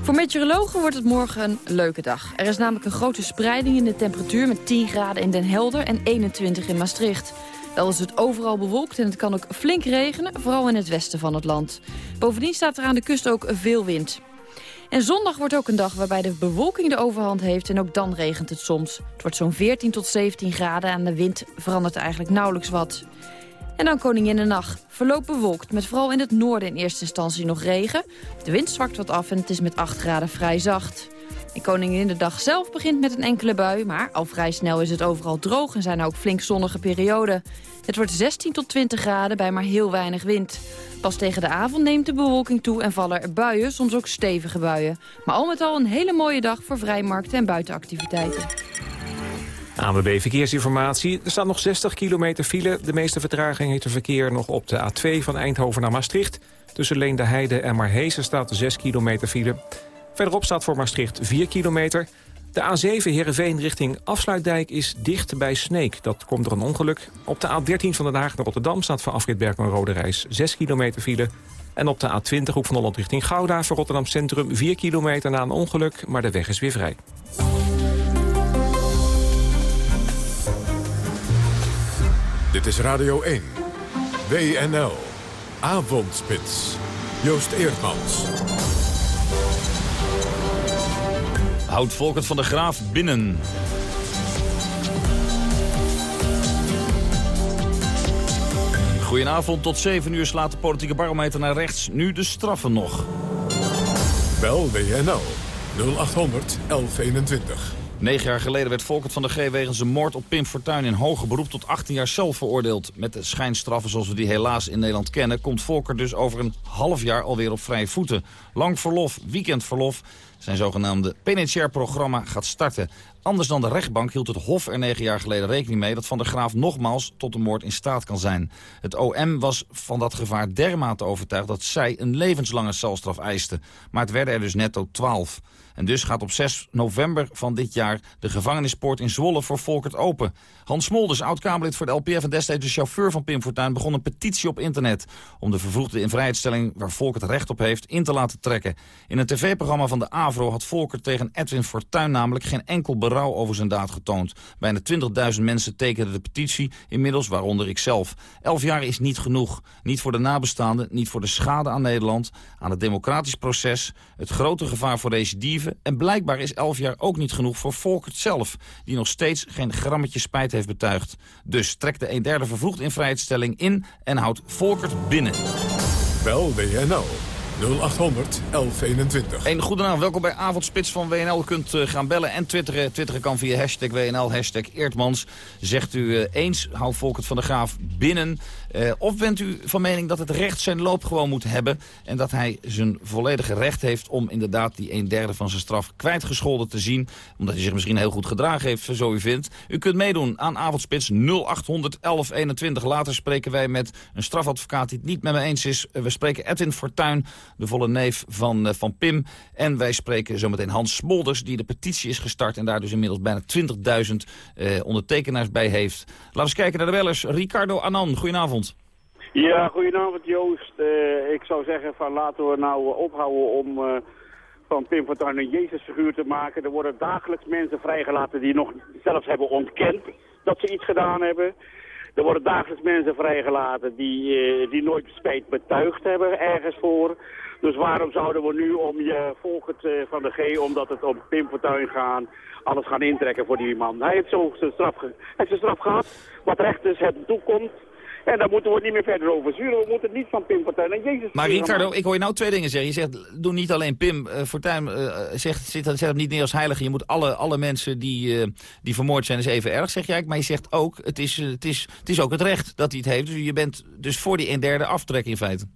Voor meteorologen wordt het morgen een leuke dag. Er is namelijk een grote spreiding in de temperatuur met 10 graden in Den Helder en 21 in Maastricht. Wel is het overal bewolkt en het kan ook flink regenen, vooral in het westen van het land. Bovendien staat er aan de kust ook veel wind. En zondag wordt ook een dag waarbij de bewolking de overhand heeft en ook dan regent het soms. Het wordt zo'n 14 tot 17 graden en de wind verandert eigenlijk nauwelijks wat. En dan Koninginnennacht. Verloopt bewolkt, met vooral in het noorden in eerste instantie nog regen. De wind zwakt wat af en het is met 8 graden vrij zacht. En Koninginnedag zelf begint met een enkele bui, maar al vrij snel is het overal droog en zijn er ook flink zonnige perioden. Het wordt 16 tot 20 graden bij maar heel weinig wind. Pas tegen de avond neemt de bewolking toe en vallen er buien, soms ook stevige buien. Maar al met al een hele mooie dag voor vrijmarkten en buitenactiviteiten. ANWB Verkeersinformatie. Er staat nog 60 kilometer file. De meeste vertraging heeft het verkeer nog op de A2 van Eindhoven naar Maastricht. Tussen Leende Heide en Marhezen staat 6 kilometer file. Verderop staat voor Maastricht 4 kilometer. De A7 Heerenveen richting Afsluitdijk is dicht bij Sneek. Dat komt door een ongeluk. Op de A13 van Den Haag naar Rotterdam staat voor afrit Berk en Rode Reis 6 kilometer file. En op de A20 Hoek van Holland richting Gouda voor Rotterdam Centrum 4 kilometer na een ongeluk, maar de weg is weer vrij. Dit is Radio 1. WNL. Avondspits. Joost Eerdmans. Houdt Volkert van de Graaf binnen. Goedenavond, tot 7 uur slaat de politieke barometer naar rechts. Nu de straffen nog. Bel WNL 0800 1121. Negen jaar geleden werd Volkert van der G wegens een moord op Pim Fortuyn in hoger beroep tot 18 jaar zelf veroordeeld. Met de schijnstraffen zoals we die helaas in Nederland kennen, komt Volkert dus over een half jaar alweer op vrije voeten. Lang verlof, weekendverlof. Zijn zogenaamde penitentiair-programma gaat starten. Anders dan de rechtbank hield het Hof er negen jaar geleden rekening mee... dat Van der Graaf nogmaals tot de moord in staat kan zijn. Het OM was van dat gevaar dermate overtuigd... dat zij een levenslange celstraf eiste. Maar het werden er dus netto twaalf. En dus gaat op 6 november van dit jaar de gevangenispoort in Zwolle voor Volkert open. Hans Smolders, oud-Kamerlid voor de LPF en destijds de chauffeur van Pim Fortuyn... begon een petitie op internet om de vervroegde invrijheidstelling... waar Volkert recht op heeft, in te laten trekken. In een tv-programma van de AVRO had Volkert tegen Edwin Fortuyn namelijk... geen enkel berouw over zijn daad getoond. Bijna 20.000 mensen tekenden de petitie, inmiddels waaronder ik zelf. Elf jaar is niet genoeg. Niet voor de nabestaanden, niet voor de schade aan Nederland... aan het democratisch proces, het grote gevaar voor recidive... en blijkbaar is elf jaar ook niet genoeg voor Volkert zelf... die nog steeds geen grammetje spijt heeft betuigd. Dus trekt de een derde vervroegd in vrijheidstelling in... en houdt Volkert binnen. Bel WNL 0800 1121. Een goedenavond, welkom bij Avondspits van WNL. U kunt uh, gaan bellen en twitteren. Twitteren kan via hashtag WNL, hashtag Eertmans. Zegt u uh, eens, hou Volkert van de Graaf binnen. Uh, of bent u van mening dat het recht zijn loop gewoon moet hebben... en dat hij zijn volledige recht heeft om inderdaad die een derde van zijn straf kwijtgescholden te zien... omdat hij zich misschien heel goed gedragen heeft, zo u vindt. U kunt meedoen aan Avondspits 0800 1121. Later spreken wij met een strafadvocaat die het niet met me eens is. we spreken Edwin Fortuyn de volle neef van, uh, van Pim. En wij spreken zometeen Hans Smolders, die de petitie is gestart... en daar dus inmiddels bijna 20.000 uh, ondertekenaars bij heeft. Laten we eens kijken naar de bellers. Ricardo Anan, goedenavond. Ja, goedenavond Joost. Uh, ik zou zeggen van laten we nou ophouden om van Pim Fortuyn een Jezusfiguur te maken. Er worden dagelijks mensen vrijgelaten die nog zelfs hebben ontkend dat ze iets gedaan hebben. Er worden dagelijks mensen vrijgelaten die, uh, die nooit spijt betuigd hebben ergens voor. Dus waarom zouden we nu om je volgend uh, van de G, omdat het om Pim Fortuyn gaat, alles gaan intrekken voor die man? Hij heeft zo zijn straf, straf gehad. Wat rechters het toekomt, en daar moeten we niet meer verder over zuren. We moeten niet van Pim Fortuyn en Jezus... Maar Ricardo, ik hoor je nou twee dingen zeggen. Je zegt, doe niet alleen Pim uh, Fortuyn, uh, zegt, zet, zet hem niet neer als heilige. Je moet alle, alle mensen die, uh, die vermoord zijn is even erg, zeg jij. Maar je zegt ook, het is, het, is, het is ook het recht dat hij het heeft. Dus je bent dus voor die een derde aftrek in feite.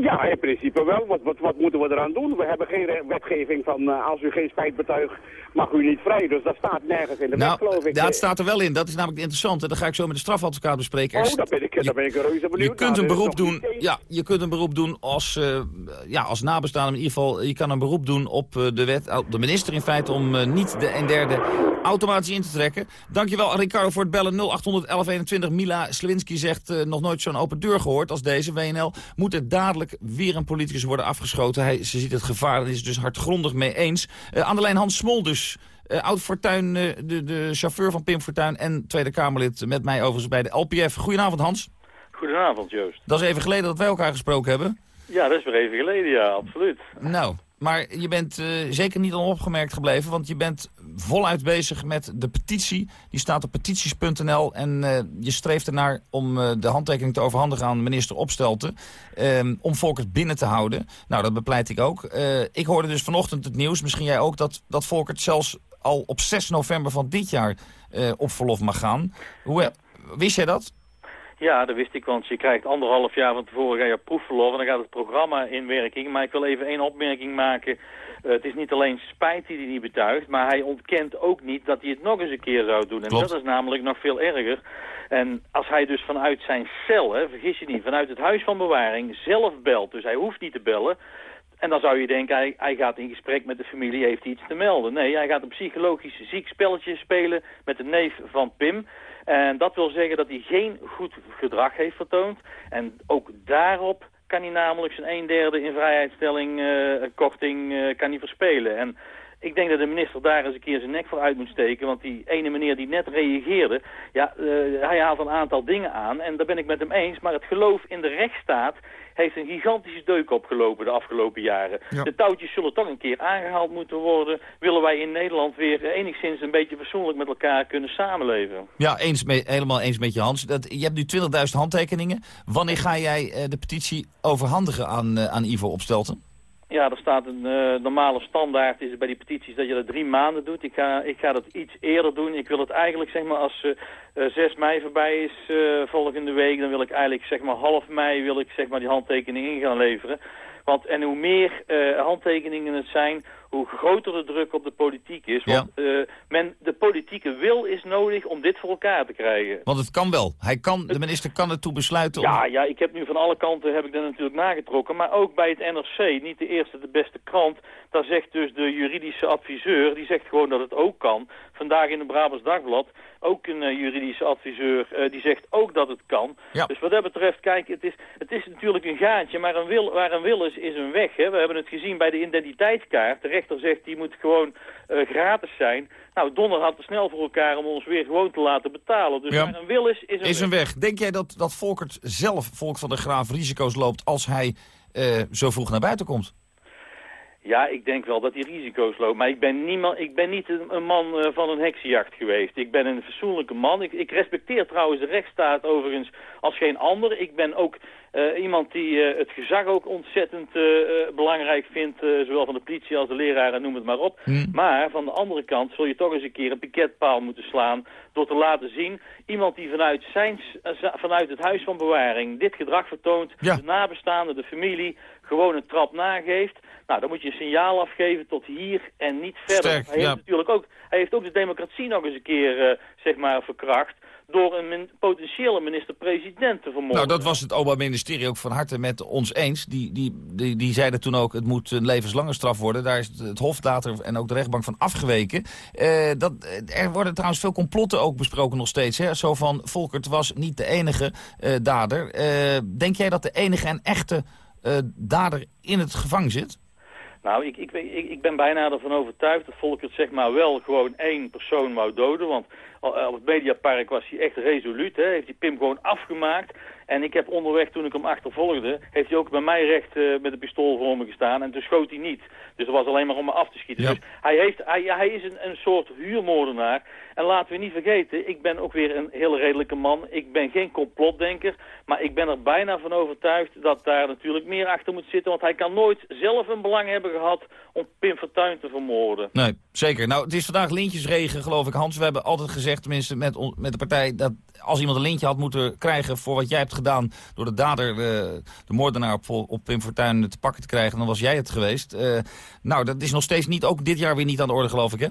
Ja, in principe wel. Wat, wat, wat moeten we eraan doen? We hebben geen wetgeving van uh, als u geen spijt betuigt, mag u niet vrij. Dus dat staat nergens in de nou, wet, geloof ik. Dat staat er wel in. Dat is namelijk interessant. En dat ga ik zo met de strafadvocaat bespreken. Oh, daar ben ik, daar ben ik reuze benieuwd. Je kunt nou, een beroep doen. Ja, je kunt een beroep doen als, uh, ja, als nabestaande. In ieder geval, je kan een beroep doen op uh, de wet, op de minister in feite, om niet de een derde automatisch in te trekken. Dankjewel Ricardo voor het bellen 081121. Mila Slewinski zegt nog nooit zo'n open deur gehoord als deze WNL. Moet er dadelijk weer een politicus worden afgeschoten. Hij, ze ziet het gevaar en is het dus hardgrondig mee eens. Uh, aan de lijn Hans Smol dus. Uh, Oud Fortuyn, uh, de, de chauffeur van Pim Fortuyn en Tweede Kamerlid met mij overigens bij de LPF. Goedenavond Hans. Goedenavond Joost. Dat is even geleden dat wij elkaar gesproken hebben. Ja, dat is weer even geleden, ja, absoluut. Nou, maar je bent uh, zeker niet onopgemerkt gebleven, want je bent voluit bezig met de petitie. Die staat op petities.nl en uh, je streeft ernaar om uh, de handtekening te overhandigen aan minister Opstelten. Um, om Volkert binnen te houden. Nou, dat bepleit ik ook. Uh, ik hoorde dus vanochtend het nieuws, misschien jij ook, dat, dat Volkert zelfs al op 6 november van dit jaar op verlof mag gaan. Hoe. Wist jij dat? Ja, dat wist ik, want je krijgt anderhalf jaar van tevoren ga je proefverlof en dan gaat het programma in werking. Maar ik wil even één opmerking maken. Uh, het is niet alleen spijt die hij niet betuigt, maar hij ontkent ook niet dat hij het nog eens een keer zou doen. En Klopt. dat is namelijk nog veel erger. En als hij dus vanuit zijn cel, hè, vergis je niet, vanuit het huis van bewaring zelf belt, dus hij hoeft niet te bellen... En dan zou je denken, hij, hij, gaat in gesprek met de familie, heeft hij iets te melden. Nee, hij gaat een psychologisch ziek spelletje spelen met de neef van Pim. En dat wil zeggen dat hij geen goed gedrag heeft vertoond. En ook daarop kan hij namelijk zijn een derde in vrijheidsstelling uh, korting uh, kan hij verspelen. En ik denk dat de minister daar eens een keer zijn nek voor uit moet steken. Want die ene meneer die net reageerde, ja, uh, hij haalt een aantal dingen aan. En daar ben ik met hem eens. Maar het geloof in de rechtsstaat heeft een gigantische deuk opgelopen de afgelopen jaren. Ja. De touwtjes zullen toch een keer aangehaald moeten worden. Willen wij in Nederland weer enigszins een beetje fatsoenlijk met elkaar kunnen samenleven. Ja, eens mee, helemaal eens met je Hans. Dat, je hebt nu 20.000 handtekeningen. Wanneer ga jij uh, de petitie overhandigen aan, uh, aan Ivo Opstelten? Ja, er staat een uh, normale standaard is bij die petities dat je dat drie maanden doet. Ik ga, ik ga dat iets eerder doen. Ik wil het eigenlijk, zeg maar, als uh, 6 mei voorbij is volgende week... dan wil ik eigenlijk, zeg maar, half mei wil ik, zeg maar, die handtekening in gaan leveren. Want, en hoe meer handtekeningen het zijn, hoe groter de druk op de politiek is. Want ja. men, de politieke wil is nodig om dit voor elkaar te krijgen. Want het kan wel. Hij kan, de minister kan ertoe besluiten om... Ja, ja, ik heb nu van alle kanten heb ik dat natuurlijk nagetrokken. Maar ook bij het NRC, niet de eerste, de beste krant... daar zegt dus de juridische adviseur, die zegt gewoon dat het ook kan. Vandaag in het Brabants Dagblad ook een uh, juridische adviseur, uh, die zegt ook dat het kan. Ja. Dus wat dat betreft, kijk, het is, het is natuurlijk een gaatje, maar een wil, waar een wil is, is een weg. Hè. We hebben het gezien bij de identiteitskaart. De rechter zegt, die moet gewoon uh, gratis zijn. Nou, Donner had te snel voor elkaar om ons weer gewoon te laten betalen. Dus Ja. waar een wil is, is een Is een weg. weg. Denk jij dat, dat Volkert zelf, Volk van der Graaf, risico's loopt als hij eh, zo vroeg naar buiten komt? Ja, ik denk wel dat hij risico's loopt. Maar ik ben, niemand, ik ben niet een, man eh, van een heksenjacht geweest. Ik ben een fatsoenlijke man. Ik, ik respecteer trouwens de rechtsstaat overigens als geen ander. Ik ben ook eh, iemand die eh, het gezag ook ontzettend belangrijk vindt. zowel van de politie als de leraren, noem het maar op. Maar van de andere kant zul je toch eens een keer een piketpaal moeten slaan... door te laten zien, iemand die vanuit, zijn, vanuit het huis van bewaring dit gedrag vertoont... de nabestaanden, de familie, gewoon een trap nageeft... Nou, dan moet je een signaal afgeven tot hier en niet verder. Sterk, hij, heeft ja. natuurlijk ook, hij heeft ook de democratie nog eens een keer, eh, zeg maar, verkracht... door een min- potentiële minister-president te vermoorden. Nou, dat was het Openbaar Ministerie ook van harte met ons eens. Die, die, die, die zeiden toen ook, het moet een levenslange straf worden. Daar is het, het Hof later en ook de rechtbank van afgeweken. Eh, dat, er worden trouwens veel complotten ook besproken nog steeds. Hè? Zo van, Volkert was niet de enige eh, dader. Eh, denk jij dat de enige en echte eh, dader in het gevangen zit? Nou, ik, ik, ik, ben bijna ervan overtuigd dat Volkert zeg maar wel gewoon één persoon wou doden. Want al- op het Mediapark was hij echt resoluut. Hè? Heeft hij Pim gewoon afgemaakt. En ik heb onderweg, toen ik hem achtervolgde, heeft hij ook bij mij recht eh, met een pistool voor me gestaan. En toen schoot hij niet. Dus dat was alleen maar om me af te schieten. Dus hij, heeft, hij, is een, een soort huurmoordenaar. En laten we niet vergeten, ik ben ook weer een heel redelijke man. Ik ben geen complotdenker. Maar ik ben er bijna van overtuigd dat daar natuurlijk meer achter moet zitten. Want hij kan nooit zelf een belang hebben gehad om Pim Fortuyn te vermoorden. Nee, zeker. Nou, het is vandaag lintjesregen, geloof ik. Hans, we hebben altijd gezegd, tenminste met, met de partij... dat als iemand een lintje had moeten krijgen voor wat jij hebt gedaan... door de dader, de, de moordenaar op, op Pim Fortuyn te pakken te krijgen... dan was jij het geweest. Eh, nou, dat is nog steeds niet, ook dit jaar weer niet aan de orde, geloof ik, hè?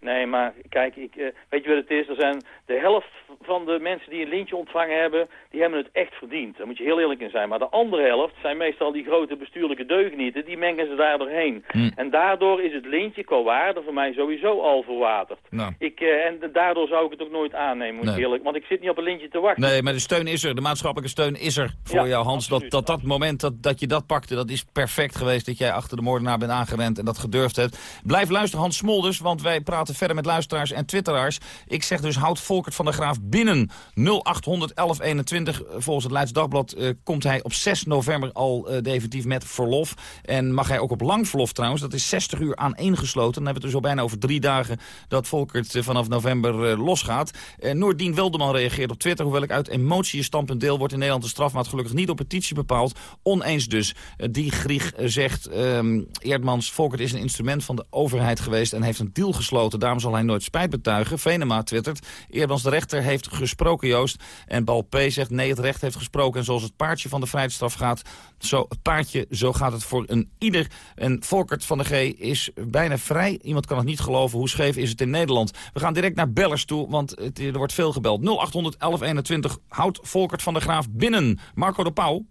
Nee, maar kijk, ik, eh, weet je wat het is? Er zijn de helft van de mensen die een lintje ontvangen hebben, die hebben het echt verdiend. Daar moet je heel eerlijk in zijn. Maar de andere helft zijn meestal die grote bestuurlijke deugnieten, die mengen ze daar doorheen. En daardoor is het lintje qua waarde voor mij sowieso al verwaterd. Nou. Ik, eh, en daardoor zou ik het ook nooit aannemen, moet Nee. eerlijk. Want ik zit niet op een lintje te wachten. Nee, maar de steun is er. De maatschappelijke steun is er voor Ja, jou, Hans. Dat, dat dat moment dat, dat je dat pakte, dat is perfect geweest. Dat jij achter de moordenaar bent aangerend en dat gedurfd hebt. Blijf luisteren, Hans Smolders, want wij praten verder met luisteraars en twitteraars. Ik zeg dus, houd Volkert van der Graaf binnen 0800 1121. Volgens het Leids Dagblad eh, komt hij op 6 november al eh, definitief met verlof. En mag hij ook op lang verlof trouwens. Dat is 60 uur aaneengesloten. Dan hebben we het dus al bijna over drie dagen dat Volkert eh, vanaf november losgaat. Noordien Weldeman reageert op Twitter. Hoewel ik uit emotie standpunt deel, wordt in Nederland de strafmaat gelukkig niet op petitie bepaald. Oneens dus. Die Grieg zegt, ehm Eerdmans, Volkert is een instrument van de overheid geweest en heeft een deal gesloten. Daarom zal hij nooit spijt betuigen. Venema twittert, Eerdmans de rechter heeft gesproken Joost. En Bal P zegt, nee het recht heeft gesproken. En zoals het paardje van de vrijheidsstraf gaat, zo het paardje, zo gaat het voor een ieder. En Volkert van de G is bijna vrij. Iemand kan het niet geloven. Hoe scheef is het in Nederland? We gaan direct naar bellers toe, want het, er wordt veel gebeld. 0800 1121 houdt Volkert van der Graaf binnen. Marco de Pauw.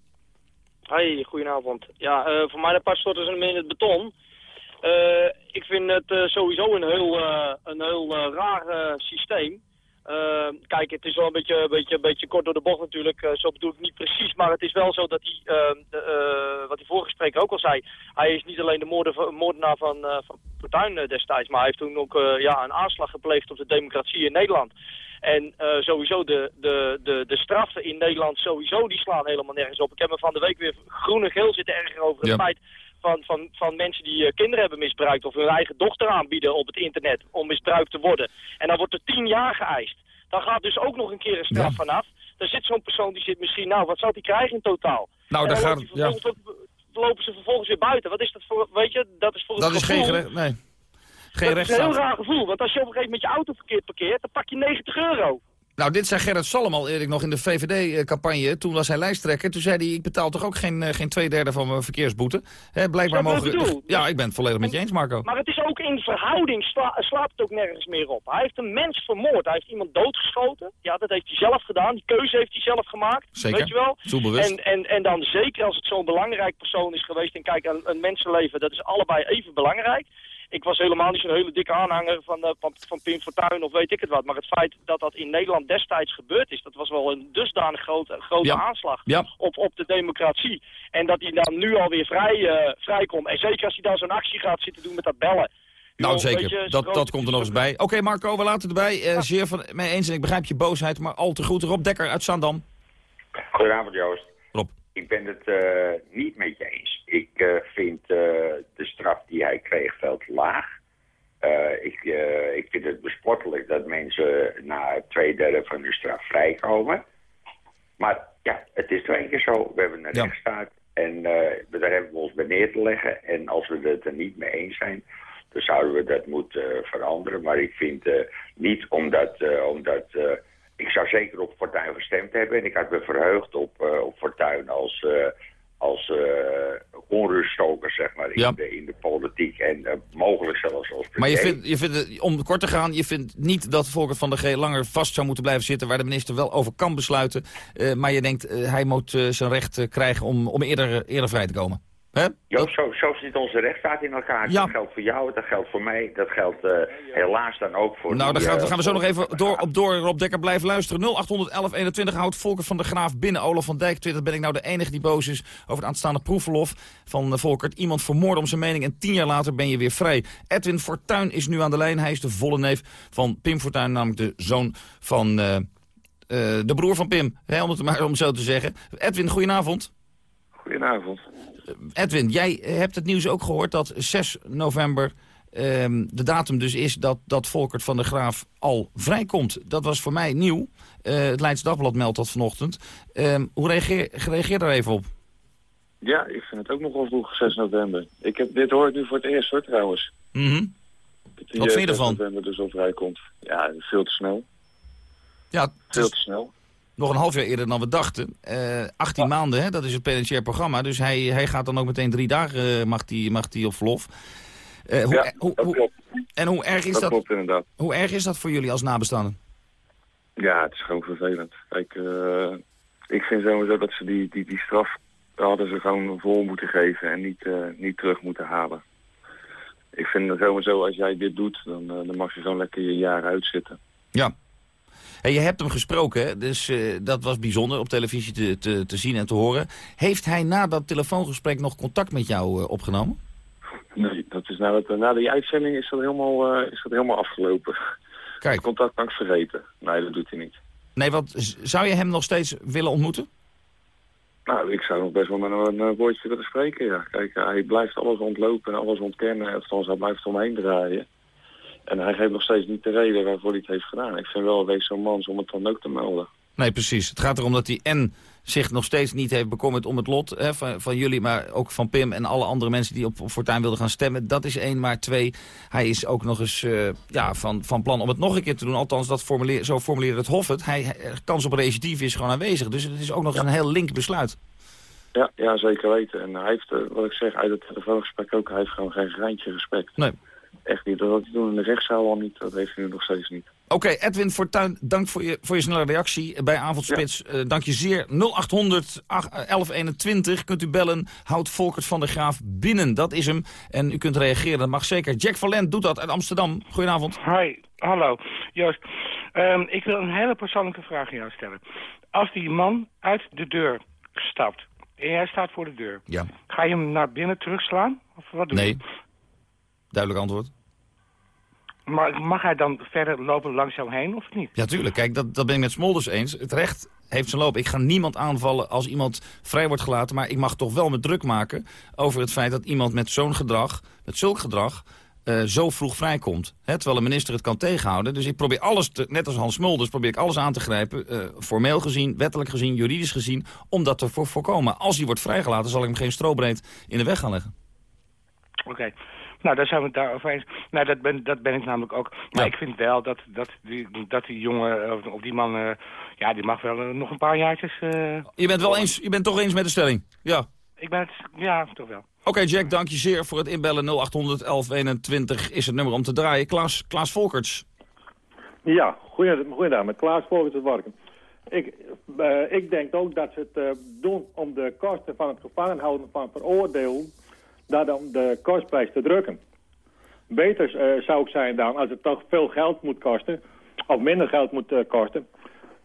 Hey, goedenavond. Ja, eh, voor mij de pas ze hem in het beton. Eh, ik vind het eh, sowieso een heel, een heel raar systeem. Eh, kijk, het is wel een beetje, beetje, beetje kort door de bocht natuurlijk. eh, zo bedoel ik niet precies. Maar het is wel zo dat hij, eh, de, eh, wat die vorige spreker ook al zei... hij is niet alleen de moorden- moordenaar van, eh van Fortuyn destijds... maar hij heeft toen ook ja, een aanslag gepleegd op de democratie in Nederland. En sowieso de, de, de, de straffen in Nederland sowieso, die slaan helemaal nergens op. Ik heb me van de week weer groen en geel zitten erger over het Ja. feit van, van, van mensen die eh, kinderen hebben misbruikt... of hun eigen dochter aanbieden op het internet om misbruikt te worden. En dan wordt er tien jaar geëist. Dan gaat dus ook nog een keer een straf vanaf. Dan zit zo'n persoon die zit misschien, nou, wat zou die krijgen in totaal? Nou, daar dan gaat ja. lopen ze vervolgens weer buiten. Wat is dat voor, weet je, dat is voor Dat het is gevoel. geen, nee. geen dat is een heel raar gevoel, want als je op een gegeven moment je auto verkeerd parkeert, dan pak je 90 euro. Nou, dit zei Gerrit Salm al Erik nog in de VVD-campagne. Toen was hij lijsttrekker. Toen zei hij, ik betaal toch ook geen, eh, geen twee derde van mijn verkeersboete. Hè, blijkbaar mogen... bedoel? Ja, ik ben het volledig met je eens, Marco. Maar het is ook in verhouding, sla, slaapt het ook nergens meer op. Hij heeft een mens vermoord, hij heeft iemand doodgeschoten. Ja, dat heeft hij zelf gedaan, die keuze heeft hij zelf gemaakt. Zeker. Weet je wel? En, en, en dan zeker als het zo'n belangrijk persoon is geweest. En kijk, een, een mensenleven, dat is allebei even belangrijk. Ik was helemaal niet zo'n hele dikke aanhanger van, eh, van, van Pim Fortuyn of weet ik het wat. Maar het feit dat dat in Nederland destijds gebeurd is... dat was wel een dusdanig grote, grote Ja. aanslag Ja. op, op de democratie. En dat hij dan nu alweer vrij, eh, vrijkomt. En zeker als hij dan zo'n actie gaat zitten doen met dat bellen. Nou, zeker. je, dat, dat komt er nog eens bij. Oké, Marco, we laten het erbij. Eh, Zeer van mij eens en ik begrijp je boosheid, maar al te goed. Rob Dekker uit Zandam. Goedenavond Joost. Ik ben het eh, niet met je eens. Ik eh, vind eh, de straf die hij kreeg veel te laag. Ik, ik vind het bespottelijk dat mensen na twee derde van hun straf vrijkomen. Maar ja, het is twee keer zo. We hebben een Ja. rechtsstaat en daar hebben we ons bij neer te leggen. En als we het er niet mee eens zijn, dan zouden we dat moeten veranderen. Maar ik vind niet omdat... omdat ik zou zeker op Fortuyn gestemd hebben. En ik had me verheugd op, eh, op Fortuyn als, eh als eh onruststoker, zeg maar, in, de, in de politiek. En mogelijk zelfs als Maar je premier. vindt, je vindt om kort te gaan, je vindt niet dat Volker van der G langer vast zou moeten blijven zitten... waar de minister wel over kan besluiten. Maar je denkt, hij moet zijn recht krijgen om, om eerder, eerder vrij te komen. Hè? Jo, zo, zo zit onze rechtsstaat in elkaar. Ja. Dat geldt voor jou, dat geldt voor mij, dat geldt eh, helaas dan ook voor... Nou, daar gaan, eh, we- gaan we zo nog even door, op door. Rob Dekker, blijf luisteren. 081121 houdt Volker van der Graaf binnen. Olaf van Dijk twittert, ben ik nou de enige die boos is... over het aanstaande proefverlof van eh, Volkert. Iemand vermoorden om zijn mening en tien jaar later ben je weer vrij. Edwin Fortuyn is nu aan de lijn. Hij is de volle neef van Pim Fortuyn, namelijk de zoon van... eh, eh, de broer van Pim, hè, om het maar om zo te zeggen. Edwin, goedenavond. Goedenavond. Edwin, jij hebt het nieuws ook gehoord dat 6 november ehm, de datum dus is dat, dat Volkert van der Graaf al vrijkomt. Dat was voor mij nieuw. Eh, het Leids Dagblad meldt dat vanochtend. Ehm, hoe reageer, reageer daar even op? Ja, ik vind het ook nogal vroeg, 6 november. Ik heb, dit hoor ik nu voor het eerst hoor trouwens. Mhm. Wat eh, vind je 6 ervan? november dus al vrijkomt. Ja, veel te snel. Ja, Veel te snel. Nog een half jaar eerder dan we dachten. Eh 18 maanden, hè, dat is het penitentiair programma. Dus hij, hij gaat dan ook meteen drie dagen eh, mag die, mag die op verlof. Eh, hoe, Ja, hoe, dat hoe- klopt. en hoe erg is Dat dat, klopt inderdaad. hoe erg is dat voor jullie als nabestaanden? Ja, het is gewoon vervelend. Kijk, ik vind sowieso dat ze die, die, die straf hadden ze gewoon vol moeten geven en niet, niet terug moeten halen. Ik vind sowieso, als jij dit doet, dan, dan mag je gewoon lekker je jaar uitzitten. Ja. Je hebt hem gesproken, dus eh, dat was bijzonder op televisie te, te, te zien en te horen. Heeft hij na dat telefoongesprek nog contact met jou eh, opgenomen? Nee, dat is na, dat, na die uitzending is dat helemaal, eh, is dat helemaal afgelopen. Kijk. *laughs* Contact ik vergeten. Nee, dat doet hij niet. Nee, want zou je hem nog steeds willen ontmoeten? Nou, ik zou nog best wel met hem een eh, woordje willen spreken, ja. Kijk, hij blijft alles ontlopen en alles ontkennen. Althans, hij blijft omheen draaien. En hij geeft nog steeds niet de reden waarvoor hij het heeft gedaan. Ik vind wel, wees zo'n man om het dan ook te melden. Nee, precies. Het gaat erom dat hij en zich nog steeds niet heeft bekommerd om het lot hè, van, van jullie... maar ook van Pim en alle andere mensen die op, op Fortuyn wilden gaan stemmen. Dat is één, maar twee, hij is ook nog eens eh, ja, van, van plan om het nog een keer te doen. Althans, dat formuleer, zo formuleerde het Hof het. Hij, hij- kans op recidief is gewoon aanwezig. Dus het is ook nog eens een heel link besluit. Ja, ja, zeker weten. En hij heeft, eh, wat ik zeg, uit het telefoongesprek ook, hij heeft gewoon geen greintje respect. Nee. Echt niet. Dat had hij toen in de rechtszaal al niet. Dat heeft hij nu nog steeds niet. Oké, Edwin Fortuyn, dank voor je, voor je snelle reactie bij Avondspits. Eh, dank je zeer. 0800 ach- eh, 1121 kunt u bellen. Houd Volkert van der Graaf binnen. Dat is hem. En u kunt reageren. Dat mag zeker. Jack van Lent doet dat uit Amsterdam. Goedenavond. Hi, hallo. Joost, Ehm, ik wil een hele persoonlijke vraag aan jou stellen. Als die man uit de deur stapt en jij staat voor de deur, Ja. ga je hem naar binnen terugslaan? Of wat doe je? Duidelijk antwoord. Maar mag hij dan verder lopen langs jou heen of niet? Ja, tuurlijk. Kijk, dat, dat ben ik met Smolders eens. Het recht heeft zijn loop. Ik ga niemand aanvallen als iemand vrij wordt gelaten. Maar ik mag toch wel me druk maken over het feit dat iemand met zo'n gedrag, met zulk gedrag, eh, zo vroeg vrijkomt. Hè, terwijl een minister het kan tegenhouden. Dus ik probeer alles, te, net als Hans Smulders, probeer ik alles aan te grijpen. eh, formeel gezien, wettelijk gezien, juridisch gezien. Om dat te voor- voorkomen. Als hij wordt vrijgelaten, zal ik hem geen strobreed in de weg gaan leggen. Oké. Nou, daar zijn we het daarover eens. Nou, dat ben, dat ben ik namelijk ook. Maar ik vind wel dat, dat, die, dat die jongen, of, of die man, eh, ja, die mag wel eh, nog een paar jaartjes... eh, Je bent, wel eens, je bent toch eens met de stelling? Ja. ik ben het, ja, toch wel. Oké, Jack, dank je zeer voor het inbellen. 0800 1121 is het nummer om te draaien. Klaas, Klaas Volkerts. Ja, goeiedag, goeiedag met Klaas Volkers het Warken. Ik, eh, ik denk ook dat ze het eh, doen om de kosten van het gevangen houden van veroordeelden, dat om de kostprijs te drukken. Beter eh, zou ik zijn dan, als het toch veel geld moet kosten, of minder geld moet eh, kosten,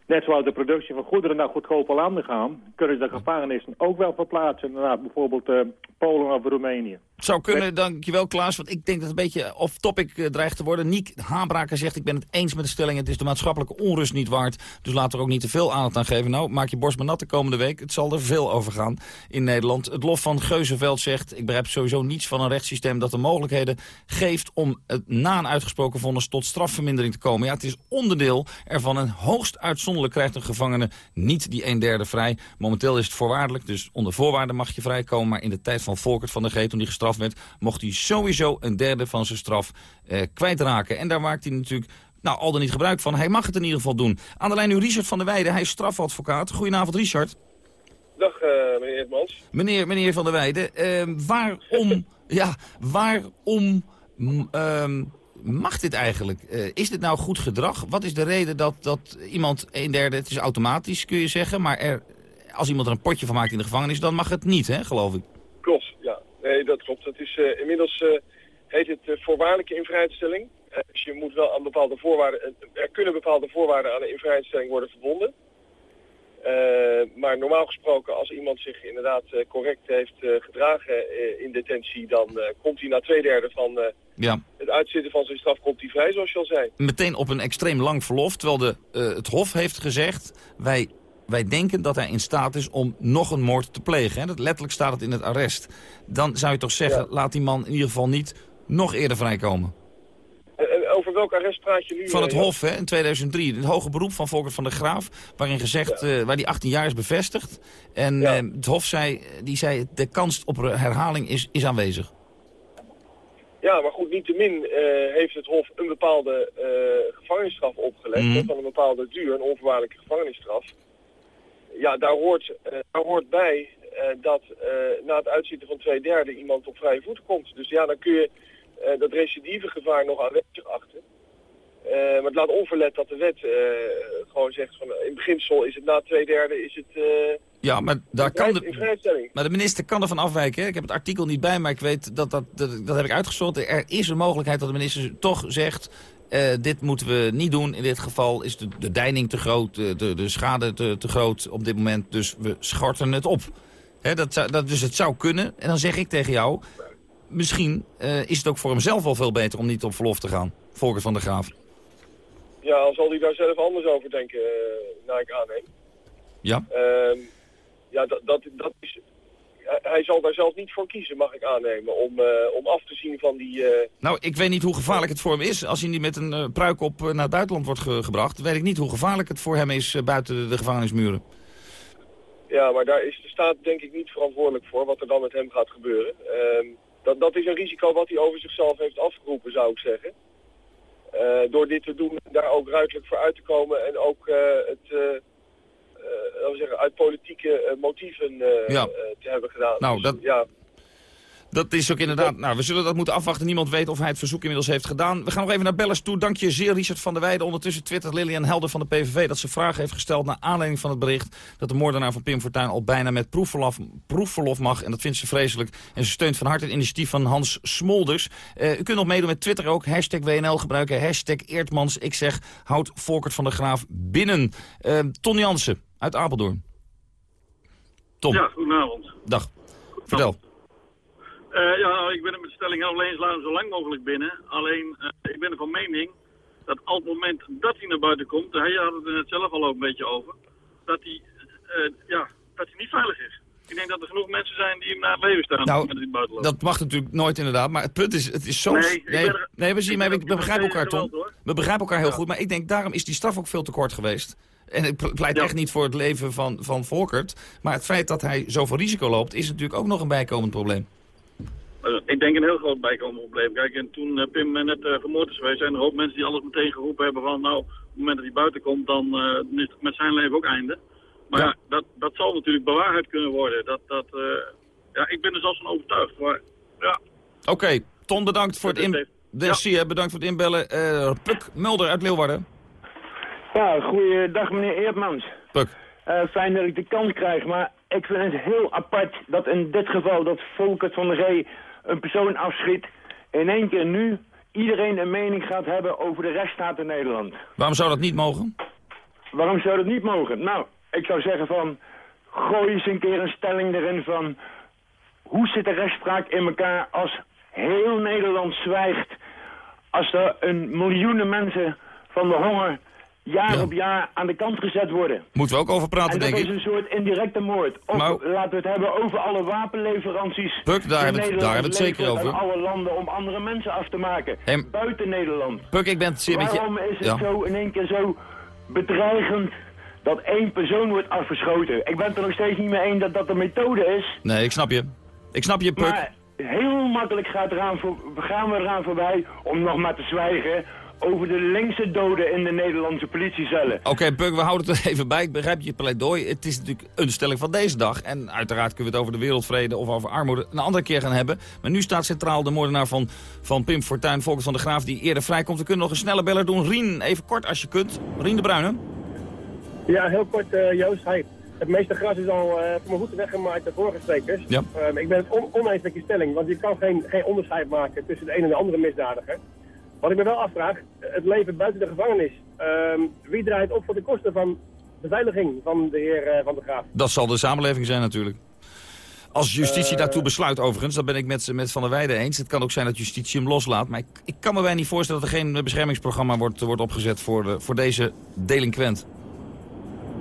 net zoals de productie van goederen naar goedkope landen gaan, kunnen ze de gevangenissen ook wel verplaatsen naar bijvoorbeeld eh, Polen of Roemenië. Het zou kunnen, dankjewel Klaas, want ik denk dat het een beetje off-topic eh, dreigt te worden. Niek Habraker zegt, ik ben het eens met de stelling, het is de maatschappelijke onrust niet waard. Dus laten we er ook niet te veel aandacht aan geven. Nou, maak je borst maar nat de komende week. Het zal er veel over gaan in Nederland. Het lof van Geuzenveld zegt, ik begrijp sowieso niets van een rechtssysteem dat de mogelijkheden geeft om het na een uitgesproken vonnis tot strafvermindering te komen. Ja, het is onderdeel ervan en hoogst uitzonderlijk krijgt een gevangene niet die een derde vrij. Momenteel is het voorwaardelijk, dus onder voorwaarden mag je vrijkomen. Maar in de tijd van Volkert van der Geet, toen hij gestraft mocht hij sowieso een derde van zijn straf eh, kwijtraken. En daar maakt hij natuurlijk nou, al dan niet gebruik van. Hij mag het in ieder geval doen. Aan de lijn nu Richard van der Weijden, hij is strafadvocaat. Goedenavond Richard. Dag, eh, meneer Edmans. Meneer, meneer van der Weijden, eh, waarom, *laughs* ja, waarom m, ehm, mag dit eigenlijk? Eh, is dit nou goed gedrag? Wat is de reden dat, dat iemand een derde, het is automatisch kun je zeggen, maar er, als iemand er een potje van maakt in de gevangenis, dan mag het niet, hè, geloof ik. Nee, dat klopt. Het is, eh, inmiddels eh, heet het eh, voorwaardelijke invrijheidstelling. Dus je moet wel aan bepaalde voorwaarden... er kunnen bepaalde voorwaarden aan de invrijheidstelling worden verbonden. Maar normaal gesproken, als iemand zich inderdaad correct heeft gedragen in detentie... dan komt hij na twee derde van Ja. het uitzitten van zijn straf komt hij vrij, zoals je al zei. Meteen op een extreem lang verlof, terwijl de, het Hof heeft gezegd... Wij, wij denken dat hij in staat is om nog een moord te plegen. Hè? Dat, letterlijk staat het in het arrest. Dan zou je toch zeggen, laat die man in ieder geval niet nog eerder vrijkomen. En, en over welk arrest praat je nu? Van het eh? Hof hè, in 2003, het hoge beroep van Volker van der Graaf... waarin gezegd, eh, waar die 18 jaar is bevestigd. En eh, het Hof zei, die zei, de kans op herhaling is, is aanwezig. Ja, maar goed, niettemin eh heeft het Hof een bepaalde eh, gevangenisstraf opgelegd. Mhm. Van een bepaalde duur, een onvoorwaardelijke gevangenisstraf. Ja, daar hoort, eh, daar hoort bij eh, dat eh, na het uitzitten van twee derde iemand op vrije voeten komt. Dus ja, dan kun je dat recidivegevaar nog aanwezig achten. Maar het laat onverlet dat de wet gewoon zegt van in beginsel is het na twee derde is het Ja, maar daar kan de, maar de minister kan ervan afwijken. hè. Ik heb het artikel niet bij, maar ik weet dat dat, dat, dat heb ik uitgezocht. Er is een mogelijkheid dat de minister toch zegt... eh, dit moeten we niet doen. In dit geval is de, de deining te groot, de, de, de schade te, te groot op dit moment. Dus we schorten het op. Hè, dat, zou- dat, dus het zou kunnen. En dan zeg ik tegen jou... Misschien eh, is het ook voor hemzelf wel veel beter om niet op verlof te gaan. Volker van der Graaf. Ja, al zal hij daar zelf anders over denken, eh, naar ik aanneem. Ja? Ehm, ja, dat, dat, dat is... hij- zal daar zelf niet voor kiezen, mag ik aannemen, om, eh, om af te zien van die... eh, Nou, ik weet niet hoe gevaarlijk het voor hem is. Als hij niet met een eh, pruik op naar het buitenland wordt ge- gebracht... weet ik niet hoe gevaarlijk het voor hem is buiten de, de gevangenismuren. ja, maar daar is de staat denk ik niet verantwoordelijk voor, wat er dan met hem gaat gebeuren. Ehm, dat, dat is een risico wat hij over zichzelf heeft afgeroepen, zou ik zeggen. Door dit te doen, daar ook ruidelijk voor uit te komen en ook het... eh, laten we zeggen, uit politieke eh, motieven eh, Ja. te hebben gedaan. Nou, Dus, dat- ja, Dat is ook inderdaad... Nou, we zullen dat moeten afwachten. Niemand weet of hij het verzoek inmiddels heeft gedaan. We gaan nog even naar bellers toe. Dank je zeer, Richard van der Weijden. Ondertussen twittert Lilian Helder van de PVV dat ze vragen heeft gesteld... naar aanleiding van het bericht dat de moordenaar van Pim Fortuyn... al bijna met proefverlof, proefverlof mag. En dat vindt ze vreselijk. En ze steunt van harte het initiatief van Hans Smolders. U kunt nog meedoen met Twitter ook. Hashtag WNL gebruiken. Hashtag Eertmans. Ik zeg, houd Volkert van der Graaf binnen. Ton Jansen uit Apeldoorn. Tom, Ja, goedenavond. dag. Vertel. Eh, ja, ik ben het met de stelling helemaal eens, laten zo lang mogelijk binnen. Alleen, eh, ik ben van mening dat op het moment dat hij naar buiten komt, hij had het er net zelf al ook een beetje over, dat hij, eh, ja, dat hij niet veilig is. Ik denk dat er genoeg mensen zijn die hem naar het leven staan. Nou. Dat mag natuurlijk nooit inderdaad, maar het punt is, het is zo... Nee, ik nee, ben nee, we, zien, begrijpen elkaar, Tom. geweld. We begrijpen elkaar heel goed, maar ik denk daarom is die straf ook veel te kort geweest. En ik ple- pleit echt niet voor het leven van, van Volkert. Maar het feit dat hij zoveel risico loopt, is natuurlijk ook nog een bijkomend probleem. Eh, Ik denk een heel groot bijkomend probleem. Kijk, en toen eh, Pim eh, net eh, vermoord is geweest, zijn er een hoop mensen die alles meteen geroepen hebben van, nou, op het moment dat hij buiten komt, dan is het met zijn leven ook einde. Maar ja, dat, dat zal natuurlijk bewaarheid kunnen worden. Dat, dat, ja, ik ben er zelfs van overtuigd. Maar ja, Oké, Ton, bedankt voor het in... De bedankt voor het inbellen. Puk Mulder uit Leeuwarden. Ja, goeiedag meneer Eerdmans. Eh, fijn dat ik de kans krijg, maar ik vind het heel apart dat in dit geval dat Volkert van der G een persoon afschiet. In één keer nu iedereen een mening gaat hebben over de rechtsstaat in Nederland. Waarom zou dat niet mogen? Waarom zou dat niet mogen? Nou, ik zou zeggen van, gooi eens een keer een stelling erin van... hoe zit de rechtspraak in elkaar als heel Nederland zwijgt... als er een miljoenen mensen van de honger jaar op jaar aan de kant gezet worden. Moeten we ook over praten, en dat denk is ik. een soort indirecte moord. Of Maar- laten we het hebben over alle wapenleveranties... Puk, daar hebben we het- zeker over. aan alle landen om andere mensen af te maken. En- Buiten Nederland. Puk, ik ben het zeer met je... Waarom is het Ja. zo in één keer zo bedreigend dat één persoon wordt afgeschoten? Ik ben het er nog steeds niet mee eens dat dat de methode is. Nee, ik snap je. Ik snap je, Puk. Maar heel makkelijk gaat eraan voor, gaan we eraan voorbij om nog maar te zwijgen over de linkse doden in de Nederlandse politiecellen. Oké, Puk, we houden het er *laughs* even bij. Ik begrijp je pleidooi. Het is natuurlijk een stelling van deze dag. En uiteraard kunnen we het over de wereldvrede of over armoede een andere keer gaan hebben. Maar nu staat centraal de moordenaar van, van Pim Fortuyn, Volkert van de Graaf, die eerder vrijkomt. We kunnen nog een snelle beller doen. Rien, even kort als je kunt. Rien de Bruyne. Ja, heel kort eh, Joost. Hi. Het meeste gras is al eh voor mijn voeten weggemaaid de vorige sprekers. Ja. Ehm, ik ben het on oneens met je stelling, want je kan geen, geen onderscheid maken tussen de een en de andere misdadiger. Wat ik me wel afvraag, het leven buiten de gevangenis. Ehm, wie draait op voor de kosten van beveiliging van de heer eh, Van der Graaf? Dat zal de samenleving zijn natuurlijk. Als justitie Eh. daartoe besluit overigens, dat ben ik met, met Van der Weijden eens. Het kan ook zijn dat justitie hem loslaat. Maar ik, ik kan me bijna niet voorstellen dat er geen beschermingsprogramma wordt, wordt opgezet voor, de, voor deze delinquent.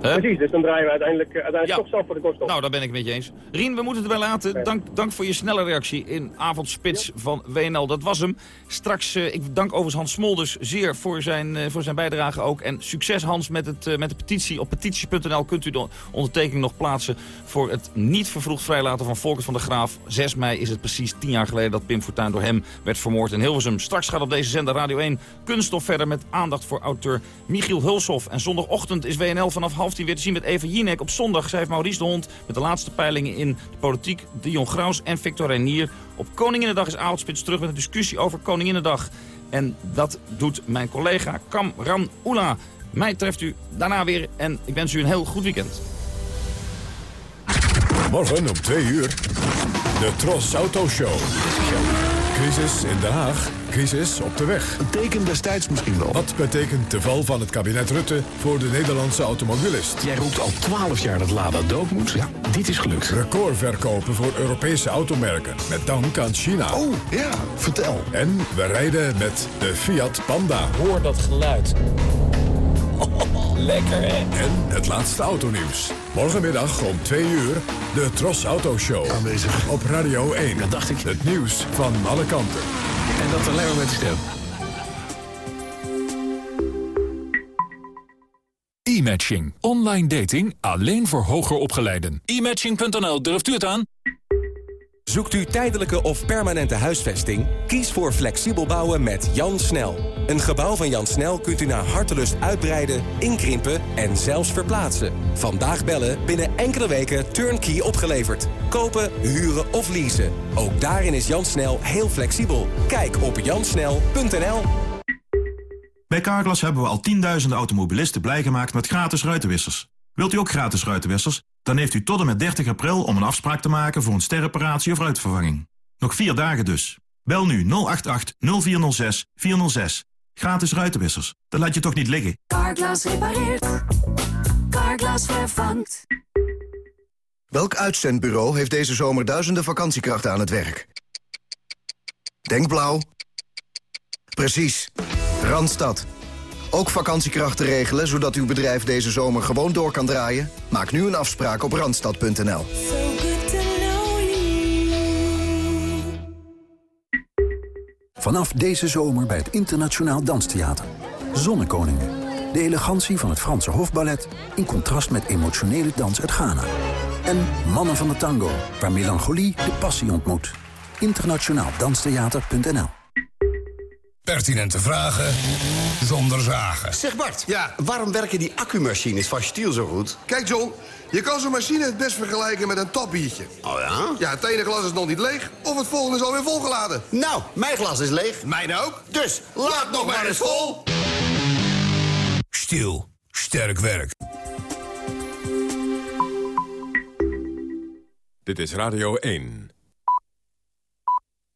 Hè? Precies, dus dan draaien we uiteindelijk, eh, uiteindelijk toch zelf voor de kosten op. Nou, daar ben ik met je eens. Rien, we moeten het erbij laten. Dank, dank voor je snelle reactie in avondspits van WNL. Dat was hem. Straks, eh, ik dank overigens Hans Smolders zeer voor zijn, eh, voor zijn bijdrage ook. En succes Hans met, het, met de petitie. Op petitie.nl kunt u de ondertekening nog plaatsen... voor het niet vervroegd vrijlaten van Volkert van der Graaf. 6 mei is het precies tien jaar geleden dat Pim Fortuyn door hem werd vermoord in Hilversum. Straks gaat op deze zender Radio 1 Kunststof verder met aandacht voor auteur Michiel Hulshoff. En zondagochtend is WNL vanaf half tien weer te zien met Eva Jinek. Op zondag schrijft Maurice de Hond met de laatste peilingen in de politiek. Dion Graus en Victor Reinier. Op Koninginnedag is Avondspits terug met een discussie over Koninginnedag. En dat doet mijn collega Kamran Oela. Mij treft u daarna weer en ik wens u een heel goed weekend. Morgen om 2 uur. De Tros Auto Show. Crisis in Den Haag. Crisis op de weg. Een teken destijds misschien wel. Wat betekent de val van het kabinet Rutte voor de Nederlandse automobilist? Jij roept al 12 jaar dat Lada dood moet. Ja, dit is gelukt. Recordverkopen voor Europese automerken. Met dank aan China. Oh, ja, vertel. En we rijden met de Fiat Panda. Hoor dat geluid. Lekker hè? En het laatste autonieuws. Morgenmiddag om 2 uur de Tros Auto Show. Aanwezig. Op Radio 1. Dat dacht ik. Het nieuws van alle kanten. En dat alleen maar met de stem. E-matching. Online dating alleen voor hoger opgeleiden. E-matching.nl, durft u het aan? Zoekt u tijdelijke of permanente huisvesting? Kies voor flexibel bouwen met Jan Snel. Een gebouw van Jan Snel kunt u naar hartelust uitbreiden, inkrimpen en zelfs verplaatsen. Vandaag bellen, binnen enkele weken turnkey opgeleverd. Kopen, huren of leasen. Ook daarin is Jan Snel heel flexibel. Kijk op jansnel.nl. Bij Carglass hebben we al tienduizenden automobilisten blij gemaakt met gratis ruitenwissers. Wilt u ook gratis ruitenwissers? Dan heeft u tot en met 30 april om een afspraak te maken voor een sterreparatie of ruitvervanging. Nog vier dagen dus. Bel nu 088 0406 406. Gratis ruitenwissers. Dat laat je toch niet liggen? Carglass repareert. Carglass vervangt. Welk uitzendbureau heeft deze zomer duizenden vakantiekrachten aan het werk? Denk blauw. Precies. Randstad. Ook vakantiekrachten regelen, zodat uw bedrijf deze zomer gewoon door kan draaien? Maak nu een afspraak op randstad.nl. Vanaf deze zomer bij het Internationaal Danstheater. Zonnekoningen. De elegantie van het Franse hofballet in contrast met emotionele dans uit Ghana. En Mannen van de Tango, waar melancholie de passie ontmoet. Internationaal Danstheater.nl Pertinente vragen zonder zagen. Zeg Bart, ja. waarom werken die accumachines van Stiel zo goed? Kijk John, je kan zo'n machine het best vergelijken met een tapbiertje. Oh ja? Ja, het ene glas is nog niet leeg of het volgende is alweer volgeladen. Nou, mijn glas is leeg. Mijn ook. Dus, laat nog maar eens vol. Stiel, sterk werk. Dit is Radio 1.